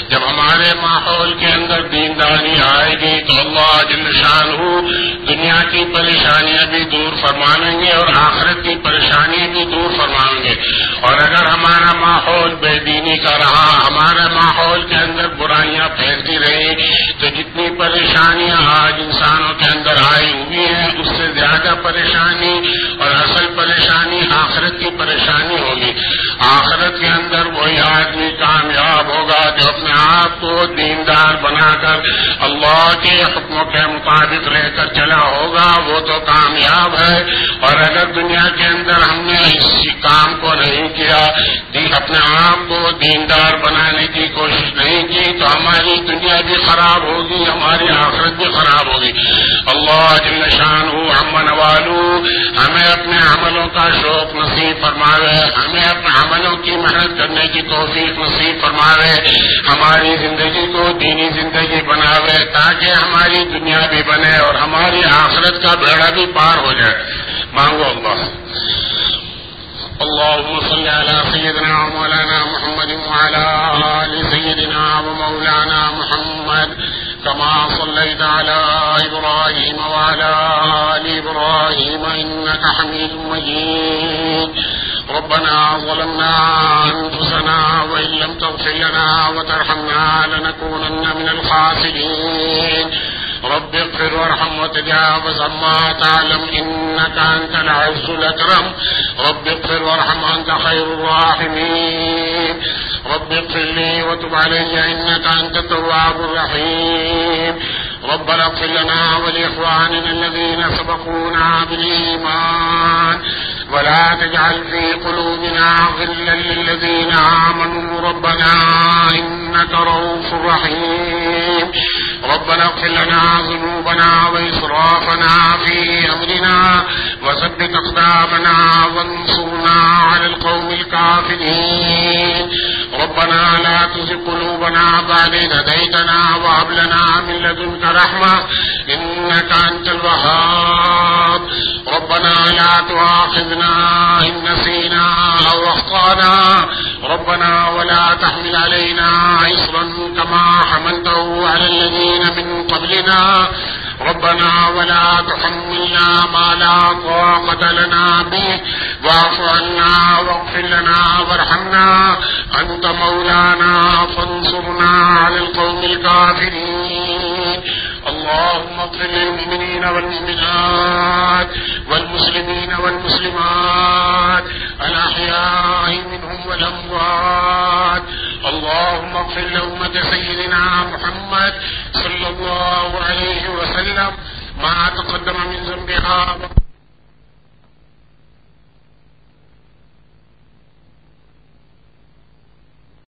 جب ہمارے ماحول کے اندر دینداری آئے گی، تو اللہ جل شان ہو دنیا کی پریشانیاں بھی دور فرمائیں گے اور آخرت کی پریشانیاں بھی دور فرمائیں گے۔ اور اگر ہمارا ماحول بے دینی کا رہا، ہمارے ماحول کے اندر برائیاں پھیلتی رہی۔ تو جتنی پریشانیاں آج انسانوں کے اندر آئی ہوئی ہیں، اس سے زیادہ پریشانی اور اصل پریشانی آخرت کی پریشانی ہوگی۔ آخرت کے اندر وہی آدمی کامیاب ہوگا جو اپنے آپ کو دیندار بنا کر اللہ کے حکموں کے مطابق لے کر چلا ہوگا، وہ تو کامیاب ہے۔ اور اگر دنیا کے اندر ہم نے اسی کام کو نہیں کیا اپنے آپ کو دیندار بنانے کی کوشش نہیں کی، تو ہماری دنیا بھی خراب ہوگی، ہماری آخرت بھی خراب ہوگی۔ اللہ جل شان ہوں امن والو ہمیں اپنے عملوں کا شوق نصیب فرماوے، ہمیں اپنے عملوں کی محنت کرنے کی توفیق نصیب فرماوے، ہماری زندگی کو دینی زندگی بناوے، تاکہ ہماری دنیا بھی بنے اور ہماری آخرت کا بیڑا بھی پار ہو جائے۔ مانگو اللہ۔ اللهم صل على سيدنا ومولانا محمد وعلى آل سيدنا ومولانا محمد كما صليت على إبراهيم وعلى آل إبراهيم إنك حميد مجيد. ربنا ظلمنا أنفسنا وإن لم تغفر لنا وترحمنا لنكونن من الخاسرين. رب اغفر وارحم وتجاوز عما تعلم إنك أنت العز الأكرم. رب اغفر وارحم أنت خير الراحمين. رب اغفر لي وتب علي إنك أنت التواب الرحيم. ربنا اغفر لنا ولإخواننا الذين سبقونا بالإيمان. ولا تجعل في قلوبنا غلا للذين آمنوا. ربنا إنك رؤوف رحيم. ربنا اغفر لنا ذنوبنا وإسرافنا في أمرنا وثبت أقدامنا وانصرنا على القوم الكافرين. ربنا لا تزغ قلوبنا بعد إذ هديتنا وهب لنا من لدنك رحمة إنك أنت الوهاب. ربنا لا تؤاخذنا إن نسينا أو أخطأنا. ربنا ولا تحمل علينا عصرا كما حملته على الذين من قبلنا. ربنا ولا تحملنا ما لا طاقة لنا به. واعف عنا واغفر لنا وارحمنا. أنت مولانا فانصرنا على القوم الكافرين. اللهم اغفر للمؤمنين والمؤمنات والمسلمين والمسلمات الأحياء منهم والأموات اللهم اغفر لأمة سيدنا محمد صلى الله عليه وسلم ما تقدم من ذنبها